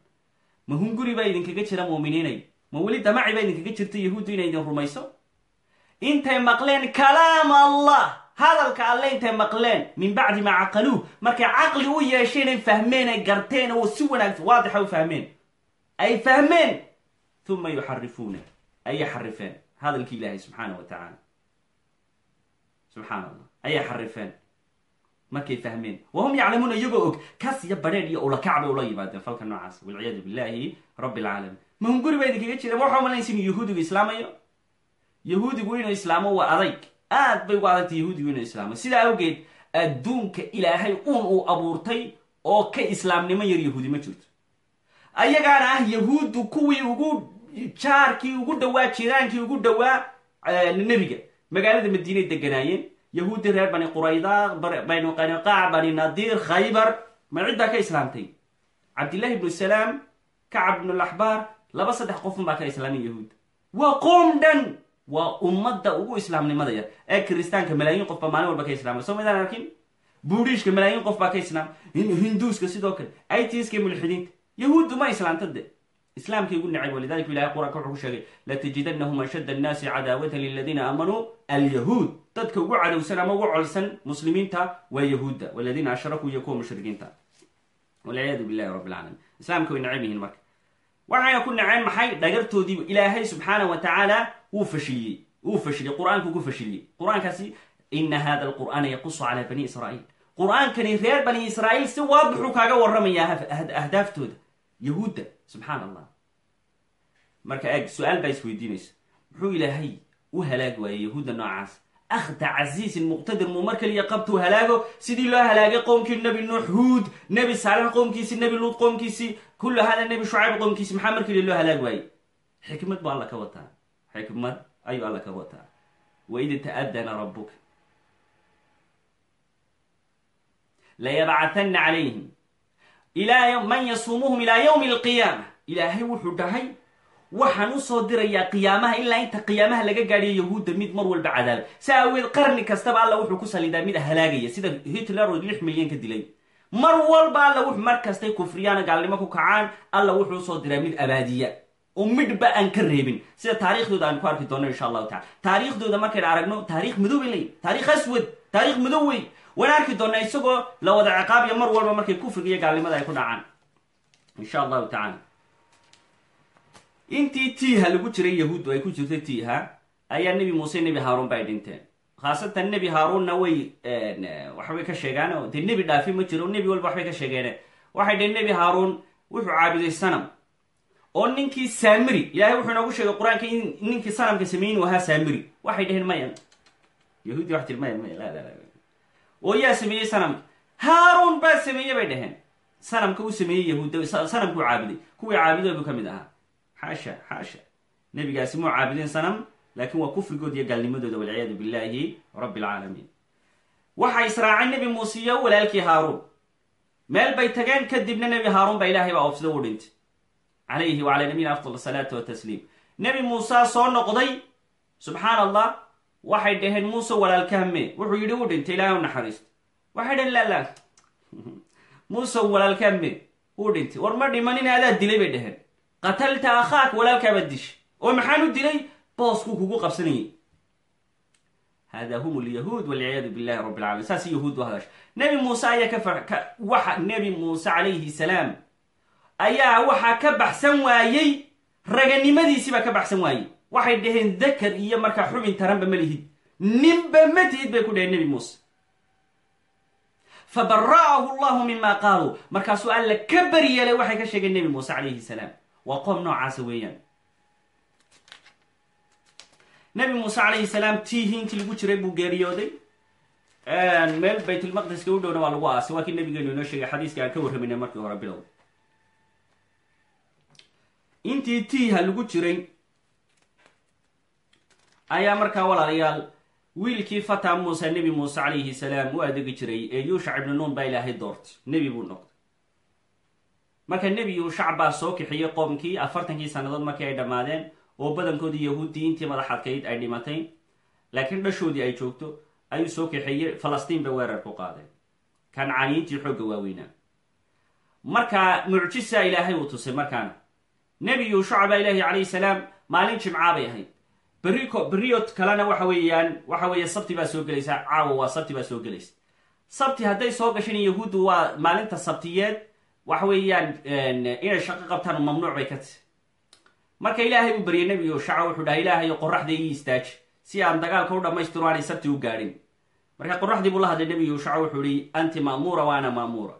ma hunguri baa idinkaga jira muuminiinay ma weli damaci baa idinkaga jirta yahuuddu inay idin rumayso intay maqleen kalaam allah hadalka alle intay maqleen min bacdi maa caqaluuh markay caqli u yeesheen ay fahmeen ay garteen oo si wanaagsan waadixa u fahmeen ay fahmeen uma yuxarifuuna ayay xarifeen hadalkii ilaahay subxaana wa tacaala allah ayay xarifeen markay fahmeen wahum yaclamuuna iyagoo og kas iyo badheedh iyo ulakac bay ula yimaadeen falka noocaas walciyaadu billahi rabbi alcaalamiin ma hunguri baa idinkaga jira ma waxaa malaysa inuu yahuudigu islaamayo yahuudigu inuu islaamo waa adayg aad bay ugu adagtay yahuudigu inuu islaamo sidaa awgeed adduunka ilaahay uun uu abuurtay oo ka islaamnimo yar yahuudi ma jirto ayagaana ah yahuuddu kuwii ugu jaarkii ugu dhowaa jiraankii ugu dhowaa nebiga magaalada madiinay deganaayeen yahuuddii reer bani qurayda bani qaniqaac bani nadiir khaybar ma ciddaa ka islaamtay cabdillahi ibnu salaam kacab ibnu laxbaar laba saddex qofun baa ka islaamay yahuud waa qoom dhan! Waa ummadda ugu islaamnimada yar. Ee kiristaanka malaayiin qof baa maalin walba ka islaamay. Soo maydaan arkin? Buudhiishka malaayiin qof baa ka islaamay hinduuska sidoo kale. Itiska iyo mulxidiinta yahuuddu ma islaamta de islaamkay ugu nacay walidalika ilahay qur'aanka wuxuu ku sheegay latajidanahum ashadda annaasi cadaawatan liladiina aamanuu alyahuud dadka ugu cadowsan ama ugu colsan muslimiinta waa yahuudda waladiina ashrakuu iyo kuwa mushrikiinta. Walciyaadu billahi rabbi alcaalamiin islaamka way nacab yihiin marka. Waxayna ku naceen maxay? Dhagartoodiiba ilaahay subxaana wa tacaala wuu fashiliyey wuu fashiliyey qur'aanku ku fashiliyey qur'aankaasi ina hada alqur'aana yaqusu calaa bani israa'iil. Qur'aankani reer bani israa'iil si waadixuu kaaga warramayaa ahdaaftooda yahuudda subxaan allah marka eeg su'aal baa isweydiinaysa. Muxuu ilaahay u halaagi waayey yahuudda noocaas? Akhda casiisin muqtadir muu mar kaliya qabtuu halaago? Sidii loo halaagay qowmkii nebi nuux huud nebi saalix qoomkiisii nebi luud qoomkiisii kullu hada nebi shucayb qoomkiisi maxaa mar kaliya loo halaagi waayey? Xikmad buu alla ka wataa. Xikmad ayuu alla ka wataa. Waid ta'adana rabuka layabcatana calayhim man yasuumuhum ilaa yawmi alqiyaama ilaahay wuxuu dhahay waxaan u soo dirayaa qiyaamaha ilaa inta qiyaamaha laga gaadhiyo yahuudda mid mar walba cadaaba si aaweed qarni kastaba alla wuxuu ku salidaa mid halaagaya sida hitler oo lix milyan ka dilay. Mar walba alla mar kastay kufriyaan gaalnimo ku kacaan alla wuxuu u soo diraa mid abaadiya. Oo midhba aan ka reebin. Sida taariikhdooda aan ku arki doono insha allahu tacala taariikhdooda markayn aragno taarikh madow bay leeyihiin taarikh aswad taarikh madow wey waan arki doonaa isagoo la wada ciqaabiya mar walba markay kufriga iyo gaalnimada ay ku dhacaan. Insha allahu tacala intii tiiha lagu jiray yahuuddu ay ku jirtay tiiha ayaa nebi muuse nebi haaruun ba ay dhinteen. Khaasatan nebi haaruunna way waxbay ka sheegaan oo dee nebi dhaafi ma jiro nebi walba waxbay ka sheegeene. Waxay dhaheen nebi haaruun wuxuu caabuday sanam. Oo ninkii saamiri ilahay wuxuu inoogu sheegay qur'aanka in ninkii sanamka sameeyey inuu ahaa saamiri. Waxay dhaheen maya yahuudi wax la oo yaa sameeyey sanamka haaruun baa sameeye bay dhaheen sanamka u sameeyey yahuudda sanamkuu caabuday kuwii caabuday buu ka mid ahaa xaasha xaasha nebigaasi muu caabudin sanam laakiin waa kufrigood iyo gaalnimadooda walciyaadu billahi rabbi alcaalamiin waxa israacay nebi muuse iyo walaalkii haaruun meel bay tageen kadibna nebi haaruun baa ilaahay baa oobsida u dhintay calayhi wacala nabiyina afdal asalaatu watasliim nebi muuse soo noqday subxaan allah waxay dhaheen muuse walaalkahme. Wuxuu yidhi u dhintay ilaahay u naxariisto waxay dhaheen la la muuse walaalkahme uu dhintay. War ma dhimanin adaa dilay bay dhaheen. Qatalta akhaak walaalkaabaad dishay oo maxaan u dilay? Booskuu kugu qabsanayay. Hada hum lyahuud walciyaadu billahi rabbi alalamin saas yahuud u hadasha nebi muuse ayaa ka waxa nebi muuse calayhi salaam ayaa waxaa ka baxsan waayey raganimadiisii baa ka baxsan waayey waxay dhaheen dakar iyo markaa xubin taranba ma lihid. Ninba ma tihid bay ku dhaheen nebi muuse. Fabara'ahu llahu mima qaaluu markaasuu alla ka baryeelay waxay ka sheegeen nebi muuse calayhi salaam. Waa qoom noocaasa weeyaan. Nebi muuse calayhi salaam tiihii intii lagu jiray buu geeriyooday. Meel baytulmaqdiska u dhowna waa lagu aasay. Waa kii nabigeenu inoo sheegay xadiiskii aan ka warramayna markii hore bilow intii tiiha lagu jiray ayaa markaa walaalayaal wiilkii fata muuse nebi muuse calayhi salaam u adeegi jiray ee yuushac ibnu nuun baa ilaahay doortay. Nebi buu noqday. Marka nebi yuushac baa soo kixiyey qoomkii afartankii sannadood markii ay dhammaadeen oo badankoodii yahuuddii intii madaxadkayd ay dhimatay. Laakiin dhashoodii ay joogto ayuu soo kaxeeyey falastiin bay weerar ku qaadeen. Kancaaniyiintii xoogga waaweynaa. Marka mucjisa ilaahay uu tusay markaana nebi yuushaca baa ilaahi calayhi salaam maalin jimcaa bay ahayd berriko berriyood kalena waxa weeyaan waxa weeye sabti baa soo gelaysa caawa waa sabti baa soo gelaysa. Sabti hadday soo gashan yahuuddu waa maalinta sabtiyeed waxa weeyaan inay shaqo qabtaan mamnuuc bay ka tahy marka ilaahay uu baryay nebi yuushaca wuxuu dhahay ilaahayo qoraxda ii istaaji si aan dagaalka u dhammaystiro aanay sabti u gaadhin marka qoraxdii buu la hadlay nebi yuushaca wuxuu ihi anti ma'muura wa ana ma'muura.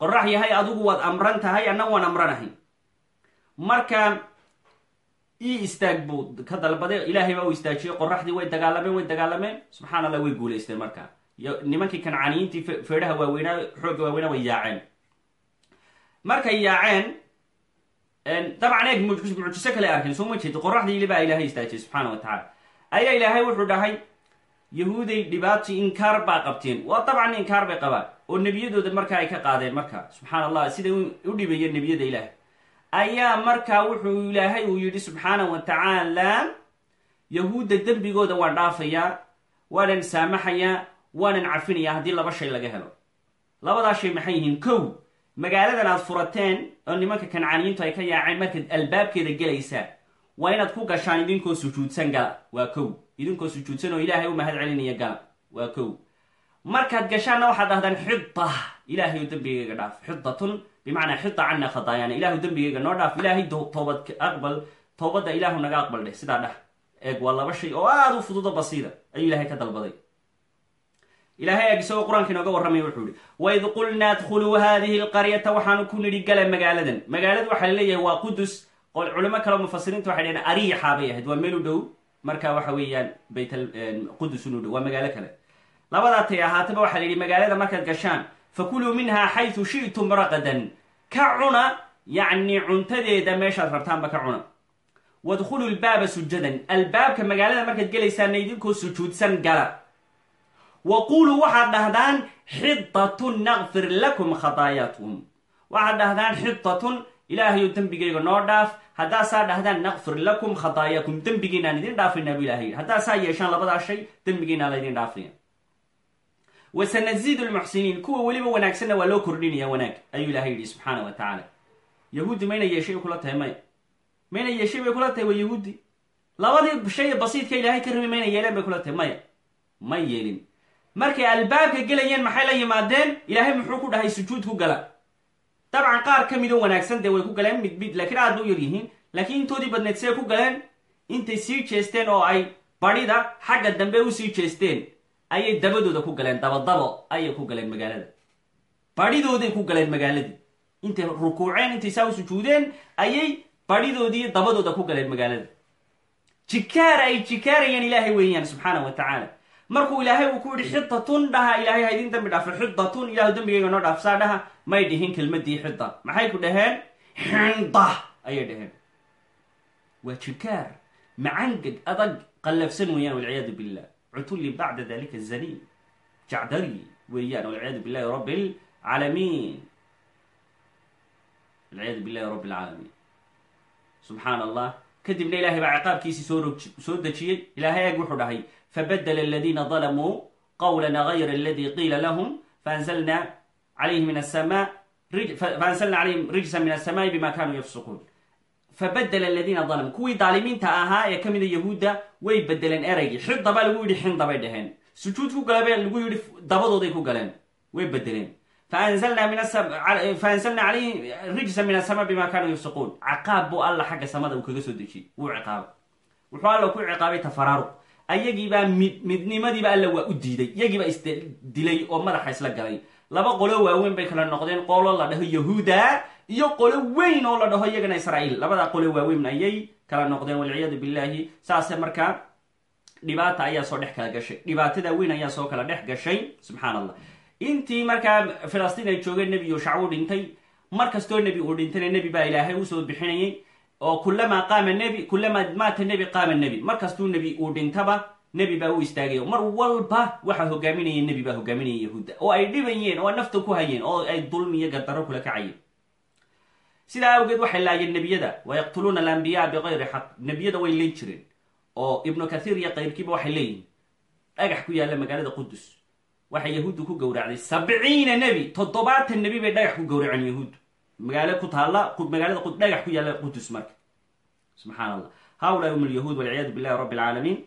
Qorax yahay adigu waad amran tahay anna waan amranahay. Marka ii istaag buu ka dalbaday. Ilaahay baa u istaajiyey qoraxdii way dagaalameen way dagaalameen. Subxaan allah way guulaysteen marka nimankii kancaaniyiintii feedhaha waaweynaa xoogga waaweynaa way yaaceen. Markay yaaceen dabcan eeg mucjiso kale arkeen soo ma jeedo qoraxdii ilibaa ilaahay istaajiyey subxaana wa tacaala ayaa ilaahay wuxuu dhahay yahuuday dhibaato inkaar baa qabteen. Waa dabcan inkaar bay qabaan oo nebiyadooda markaa ay ka qaadeen marka subxaan allah siday u dhibayeen nebiyada ilaahay ayaa markaa wuxuu ilaahay uu yidhi subxaana wa tacaala yahuudda dembigooda waan dhaafayaa waanan saamaxayaa waanan cafinayaa haddii laba shay laga helo. Labadaa shay maxay yihiin? Kow magaaladan aad furateen oo nimanka kancaaniyiintu ay ka yaaceen markaad albaabkeeda gelaysaa waa inaad ku gashaan idinkoo sujuudsan gala waa kow. Idinkoo sujuudsan oo ilaahay u mahad celinaya gala waa kow. Markaad gashaanna waxaad dhahdaan xida ilaahay oo dembigayga dhaaf. Xidatun bimacnaa xida cana khadaayaana ilaahu dembigayga noo dhaaf. Ilaahay toobad aqbal. Toobadda ilaahu naga aqbal dheh. Sidaa dheh eeg waa laba shay oo aada u fududo basiida ayuu ilaahay ka dalbaday. Ilahay eeg isagoo qur'aanka inooga warramaya wuxuu ihi waid qulnaa adkhuluu hadihi lqaryata waxaanu ku nidhi gala magaaladan. Magaaladu waxaa la leeyahay waa qudus culimo kaleo mufasiriinta waxay dhaheen ariixa bay ahayd. Waa meel u dhow. Marka waxa weeyaan bayt qudus unu dhow. Waa magaalo kale. Labadaa tay ahaataba waxaa la yidhi magaalada markaad gashaan fakuluu minha xaytu shi'tum raqadan ka cuna yacni cuntadeeda meeshaad rabtaanba ka cuna wadkhuluu lbaaba sujadan albaabka magaalada markaad gelaysaana idinkoo sujuudsan gala wa quluu waxaad dhahdaan xidatun naqfir lakum khadaayaakum waxaad dhahdaan xidatun ilaahayo dembigayga noo dhaaf haddaasaa dhahdaan naqfir lakum khadaayakum dembigiinaan idin dhaafaynaa bu ilahay haddaasaa yeeshaan labadaa shay dembigiinaa laydin dhaafaya wasanaziidu lmuxsiniin kuwa weliba wanaagsanna waa loo kordhinaya wanaag ayuu ilahay yidhi subxaana wa tacaala yahuuddi mayna yeeshay kula tahay maya mayna yeeshay bay kula tahay waa yahuudi. Labadii shay basiidka ilaahay ka rami mayna yeeleen bay kula tahay maya ma yeelin. Markay albaabka gelayeen maxay la yimaadeen? Ilaahay muxuu ku dhahay sujuud ku gala. Dabcan qaar ka midoo wanaagsan dee way ku galeen mid mid laakiin aad ba u yar yihiin. Laakiin intoodii badneed see ku galeen intay sii jeesteen oo ay badhida xagga dambe u sii jeesteen ayay dabadooda ku galeen dabadabo ayay ku galeen magaalada. Badhidooday ku galeen magaaladii. Intay rukuuceen intay saa u sujuudeen ayay badhidoodii dabadooda ku galeen magaalada. Jikaar ay jikaarayeen ilaahay weeyaan subxaana wa tacaala. Markuu ilaahay uu ku yihi xidatun dhaha ilaahay ha dambi dhaafo xidatun ilahu dembigayga noo dhaafsaa dhaha may dhihin kelmadii xida maxay ku dhaheen? Xinda ayay dhaheen. Waa jikaar macangeg adag qallafsan weeyaan walciyaadu billah cutulli bacda dalika zani jacdari weeyaan walciyaadu billahi rabbi alcaalamiin walciyaadu billahi rabbi alcaalamiin subxaan allah kadibna ilahay baa ciqaabkiisii soo soo dejiyey ilahay aag wuxuu dhahay fabadla aladiina dalamuu qawlana gayra aladi qiila lahum faanzalna calayhim min asama faanzalna calayhim rijsa min asamaai bima kanuu yafsuquun fabadl اladina ظlmuu kuwii daalimiinta ahaa ee ka mida yahuudda way bedeleen eraygii xida baa lagu yidhi xinda bay dhaheen sujuud ku gala ba lagu yidhi dabadooday ku galeen way bedeleen faanzlna calayhim rijsa min asama bima kanuu yafsuquun caqaab buu alla xagga samada uu kaga soo dejiyey wuu ciqaabay wuxuu alla ku ciqaabay tafaraaruq ayagiibaa mid midnimadiiba alla waa u diiday iyagiiba isdilay oo madaxa isla galay laba qolo waaweyn bay kala noqdeen qolo la dhaho yahuuda iyo qolo weyn oo la dhaho iyagana israa'iil. Labada qolo waaweyn ayay kala noqdeen walciyaadu billahi. Saase markaa dhibaata ayaa soo dhex kala gashay. Dhibaatada weyn ayaa soo kala dhex gashay subxaan intii markaa filistiin ay joogeen nebi yuushac uu dhintay. Mar kastoo nebi uu dhintayna nebi baa ilaahay u soo bixinayay. Oo kulamaa qaama nebi kulamaa maata nebi qaama nebi. Mar kastuu nebi uu dhintaba nebi baa u istaagayo mar walba waxaa hogaaminaya nebi baa hogaaminaya yahuudda. Oo ay dhibayeen oo nafta ku hayeen oo ay dulmi iyo gadaro kula kacayeen sidaa awgeed waxay laayeen nebiyada wayaqtuluuna alambiyaa bikayri xaq nebiyada way leen jireen oo ibnu kathiir iyo kayrkiiba waxay leeyihiin dhagax ku yaalla magaalada qudus waxay yahuuddu ku gowracday sabciina nebi toddobaatan nebi bay dhagax ku gowraceen yahuuddu. Magaalo ku taalla magaalada dhagax ku yaalla qudus marka. Subxaan allah haulaai um lyahuud walciyaadu billahi rabbi alcaalamiin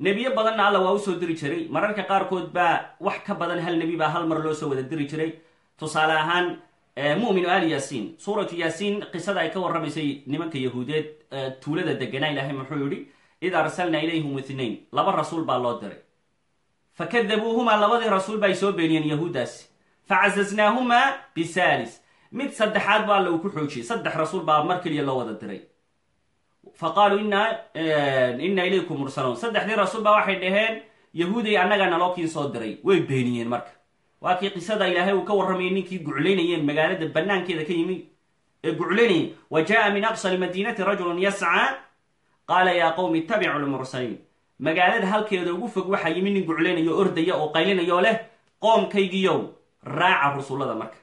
nebiyo badanna alla waa u soo diri jiray. Mararka qaarkood baa wax ka badan hal nebi baa hal mar loo soo wada diri jiray. Tusaale ahaan muminu ali yaasiin suuratu yaasiin qisada ay ka warramaysay nimanka yahuudeed tuulada deganaa ilaahay muxuu yihi id arsalna ilayhum ithnain laba rasuul baa loo diray. Fakadabuuhumaa labadii rasuul ba ay soo beeniyeen yahuuddaasi facasasnaahumaa bisalis mid saddexaad ba alla uu ku xoojiyey. Saddex rasuul baa mar keliya loo wada diray. Fa qaaluu ina ilaykum mursaluun saddexdii rasuul baa waxay dhaheen yahuuday annagaa naloo kiin soo diray. Way beeniyeen marka waa kii qisada ilaahay uu ka warramayay ninkii guclaynayeen magaalada banaankeeda ka yimi. Ee guclaynayay wa jaa min aqsa lmadiinati rajulun yascaa qaala yaa qowmi ittabicu lmursaliin magaalada halkeeda ugu fog waxaa yimi nin guclaynayo ordaya oo qaylinayoo leh qoomkaygiyow raaca rusullada marka.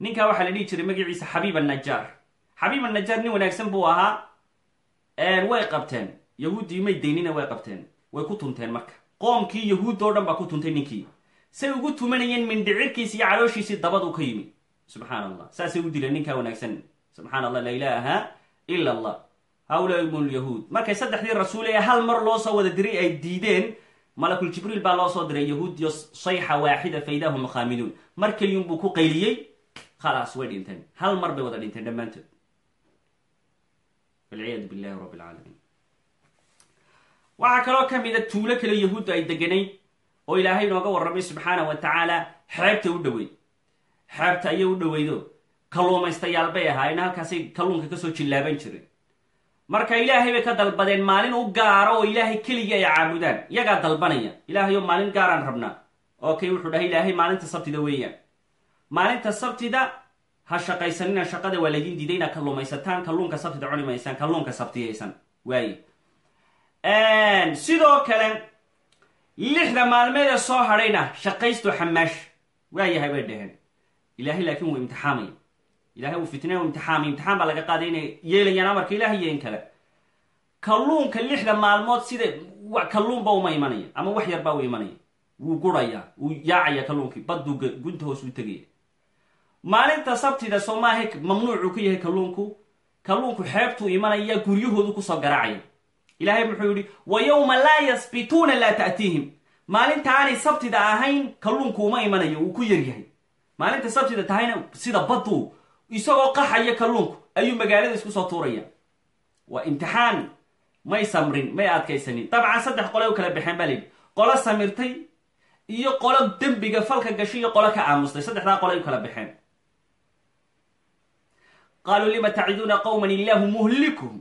Ninkaa waxaa la dhihi jiray magaciisa xabiib annajaar xabiib annajaar nin wanaagsan buu ahaa. Way qabteen. Yahuuddii may daynina way qabteen. Way ku tunteen marka. Qoomkii yahuudda o dhan baa ku tuntay ninkii say ugu tumanayeen mindhicirkiisi iyo calooshiisii dabadu ka yimi. Subxaan allah saasay u dileen ninkaa wanaagsan. Subxaan allah laa ilaaha ila allah haulaai um lyahuud markay saddexdii rasuul ee hal mar loo soo wada diray ay diideen malakul jibriil baa loo soo diray yahuudiyo sayxa waaxida faydahum khaamiduun mar keliyun buu ku qayliyey khalaas way dhinteen. Hal mar bay wada dhinteen dhammaantood. Walciyaadu billahi rabbi alcaalamiin waxaa kaloo ka mida tuulo kale yahuuddu ay deganayd oo ilaahay inooga warramay subxaana wa tacaala xeebta u dhoweyd xeebta ayay u dhoweydo kalluumaystayaal bay ahaayeen halkaasay kalluunka ka soo jillaaban jireen marka ilaahay bay ka dalbadeen maalin u gaaro oo ilaahay keligii ay caabudaan. Iyagaa dalbanaya. Ilaahay oo maalin gaaraan rabnaa okay wuxuu dhahay ilaahay maalinta sabtida weeyaan. Maalinta sabtida ha shaqaysanina shaqada waa laydin diiday inaad kalluumaysataan kalluunka sabtida cuni maysaan kalluunka sabtiyaysan. Waaye. Sidoo kale lixda maalmeed ee soo hadhayna shaqaysto xamaash. Waayahay bay dhaheen. Ilaahay laakiin wuu imtixaamaya ilahay uu fitnay u imtixaamay. Imtixaan baa laga qaaday inay yeelayaan amarka ilahay iyo in kale. Kalluunka lixda maalmood sida kalluunba uma imanaya ama wax yarbaa u imanaya. Wuu guraya wuu yaacaya kalluunkii baduu gunta hoos u tegaya. Maalinta sabtida soo maaha mamnuucuu ka yahay kalluunku. Kalluunku xeebtuu imanaya guryahoodu ku soo garaacaya ilaahay muxuu yihi wa yowma laa yasbituuna laa ta'tiihim. Maalinta aanay sabtida ahayn kalluunku uma imanayo wuu ku yaryahay. Maalinta sabtida tahayna sida baddu isagoo qaxaya kalluunku ayuu magaalada isku soo tuuraya. Waa imtixaan. May samrin may adkaysanin. Dabcan saddex qole u kala baxeen baa layidhi qolo samirtay iyo qolo dembiga falka gashay iyo qolo ka aamustay. Saddexdaa qole u kala baxeen. Qaaluu lima taciduuna qowman illaahu muhlikuhum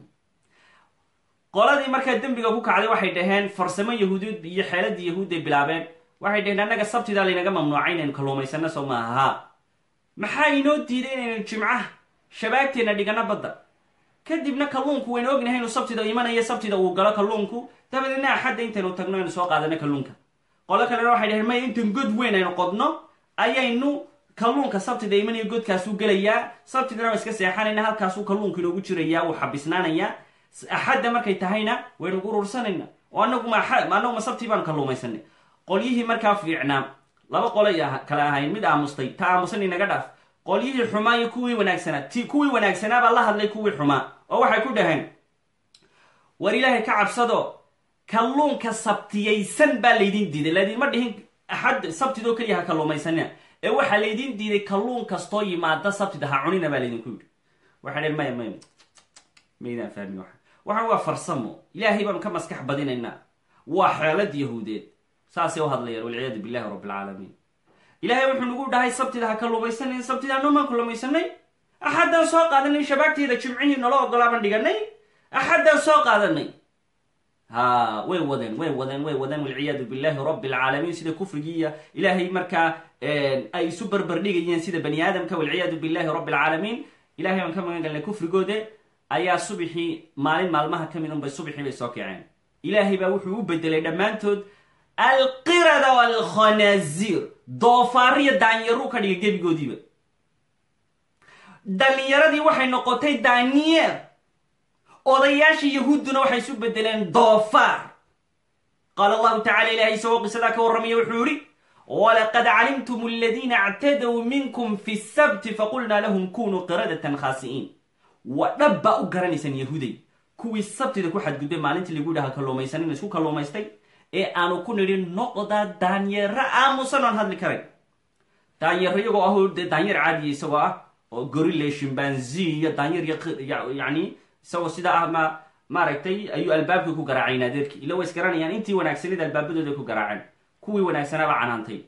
qoladii markaa dembiga ku kacday waxay dhaheen farsamo yahuudied iyo xeeladii yahuudday bilaabeen. Waxay dhaheen annaga sabtidaa laynaga mamnuucay inaynu kalluumaysano soo maaha maxaa inoo diiday inaynu jimcaha shabaagteenna dhigano badda. Kadibna kalluunku waynu ognahay inuu sabtida imanayo sabtida uu galo kalluunku. Dabadeedna axadda intaynu tagno aynu soo qaadano kalluunka. Qolo kalena waxay dhaheen maya intan god weyn aynu qodno. Ayaynu kalluunka sabtida imanayo godkaasuu gelayaa. Sabtidana waa iska seexanayna halkaasuu kalluunku inoogu jirayaa wuu xabisnaanayaa axadda markay tahayna waynu gurursanayna oo anaguma anaguma sabtii baanu kalluumaysanay qolyihii markaa fiicnaa laba qolay kale ahayn mid aamustay ta aamusan inaga dhaaf qolyihii xumaa iyo kuwii wanaagsanaa ti kuwii wanaagsanaabaa la hadlay kuwii xumaa oo waxay ku dhaheen war ilaahay ka cabsado kalluunka sabtiyaysan baa laydin diiday laydinma dhihin axad sabtidoo keliya ha kalluumaysanina ee waxaa laydin diiday kalluun kastoo yimaada sabtida ha cunina baa laydinku yidhi waxay dhaheen maya maya maydaan fahmin waxaan waa farsamo ilaahay baanu ka maskax badinaynaa. Waa xeelad yahuudeed. Saasay u hadlayaan walciyaadu billahi rabbi alcaalamiin ilaahay wuxuu nagu dhahay sabtida ha kalluumaysanan sabtida anomaan kalluumaysanay axaddaan soo qaadanay shabaagteeda jimcihii nala ogolaaban dhiganay axaddaan soo qaadanay ha way wadeen way wadeen way wadeen walciyaadu billahi rabbi alcaalamiin sida kufrigiiya ilaahay markaa ay isu barbardhigayeen sida bani aadamka walciyaadu billahi rabbi alcaalamiin ilahay baan ka magan galnay kufrigoode ayaa subixii maalin maalmaha ka mid unbay bay soo kaceen ilaahay baa wuxuu u bedelay dhammaantood alqirada walkhanaziir doofaariyo daanyaru ka dhiga gebigoodiiba. Dhalinyaradii waxay noqotay daanyeer. Odayaashii yahuudduna waxay isu bedeleen doofaar. Qaala allahu tacala ilahay isagoo qisadaa ka warramaya wuxuu yihi walaqad calimtum aladiina actadow minkum fi sabti faqulnaa lahum kunuu qiradatan khaasi'iin waa dhab baa u garanaysaan yahuuday. Kuwii sabtida ku xadgudbay maalintii lagu dhaha kalluumaysanin isku kalluumaystay ee aanu ku nidhi noqdaa daanyeero aamusan oon hadli karayn daanyeero iyagoo ah dee daanyeer caadiya isagoo ah oo gorile shimbanzi iyo daanyeer yani isagoo sidaa ah ma maaragtay ayuu albaabkii ku garaacay adeerkii ila way isgaranayaan intii wanaagsanid albaabadooda ku garaaceen. Kuwii wanaagsanaaba canaantay.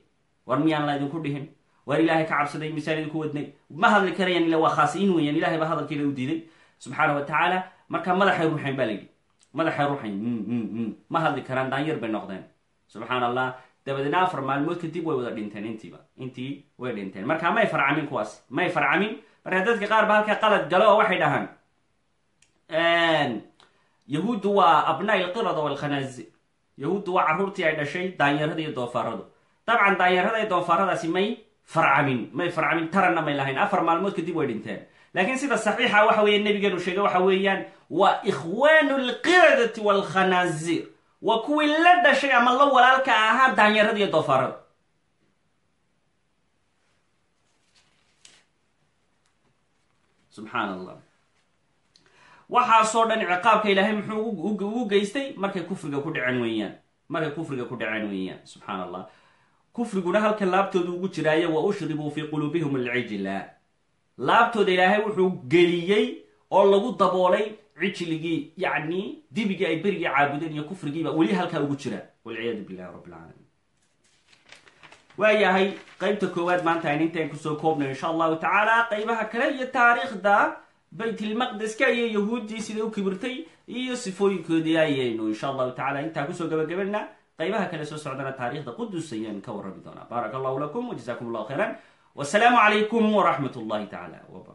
War miyaan la idinku dhihin waar ilaahay ka cabsaday misaan idinku wadnay. Ma hadli karayaan ila waa khaasiin weeyaan. Ilahay baa hadalkiila u diiday. Subxaana wa tacaala marka madaxay ruuxeen baa layidhi madaxay ruuxayn. Ma hadli karaan daanyeer bay noqdeen. Subxaan allah dabadeedna afar maalmood kadib way wada dhinteen intiiba intii way dhinteen. Marka may farcamin kuwaas. May farcamin. Marka dadka qaar ba halka qalad galo oo waxay dhahaan yahuuddu waa abnaa ilqirada walkhanaazir yahuuddu waa carruurtii ay dhashay daanyarada iyo doofaaradu dabcan daanyarada iyo doofaaradaasi may farcamin may farcamin taranna may lahayn. Afar maalmood kadib way dhinteen. Laakiin sida saxiixa waxa weeye nabigeenu sheegay waxa weeyaan waa ikhwaanu lqiradati walkhanaazir waa kuwii la dhashay ama la walaalka ahaa daanyarada iyo doofaarada subxaan allah waxaasoo dhan ciqaabka ilaahay muxuu ugu geystay? Markay kufriga ku dhaceen weeyaan. Markay kufriga ku dhaceen weeyaan. Subxaan allah kufriguna halkan laabtooda ugu jiraayo wa ushribuu fii quluubihim alcijla. Laabtooda ilaahay wuxuu geliyey oo lagu daboolay cijligii yacni dibigii ay berigii caabudeen iyo kufrigiiba weli halkaa ugu jira. Walciyaadu billahi rabbi alcaalamiin waayahay qeybta koowaad maanta ayn intaan ku soo koobnay insha allahu tacaala qeybaha kale iyo taariikhda baytilmaqdeska iyo yahuuddii siday u kibirtay iyo sifooyinkoodii ayaynu insha allahu tacala intaa ku soo gabagabaynaa qaybaha kale soo socdana taarikhda qudus ayaan ka warrami doonaa. Baaraka allahu lakum wjazakum allahu khayran. Wasalaamu calaykum waraxmat ullahi tacala wbarakatu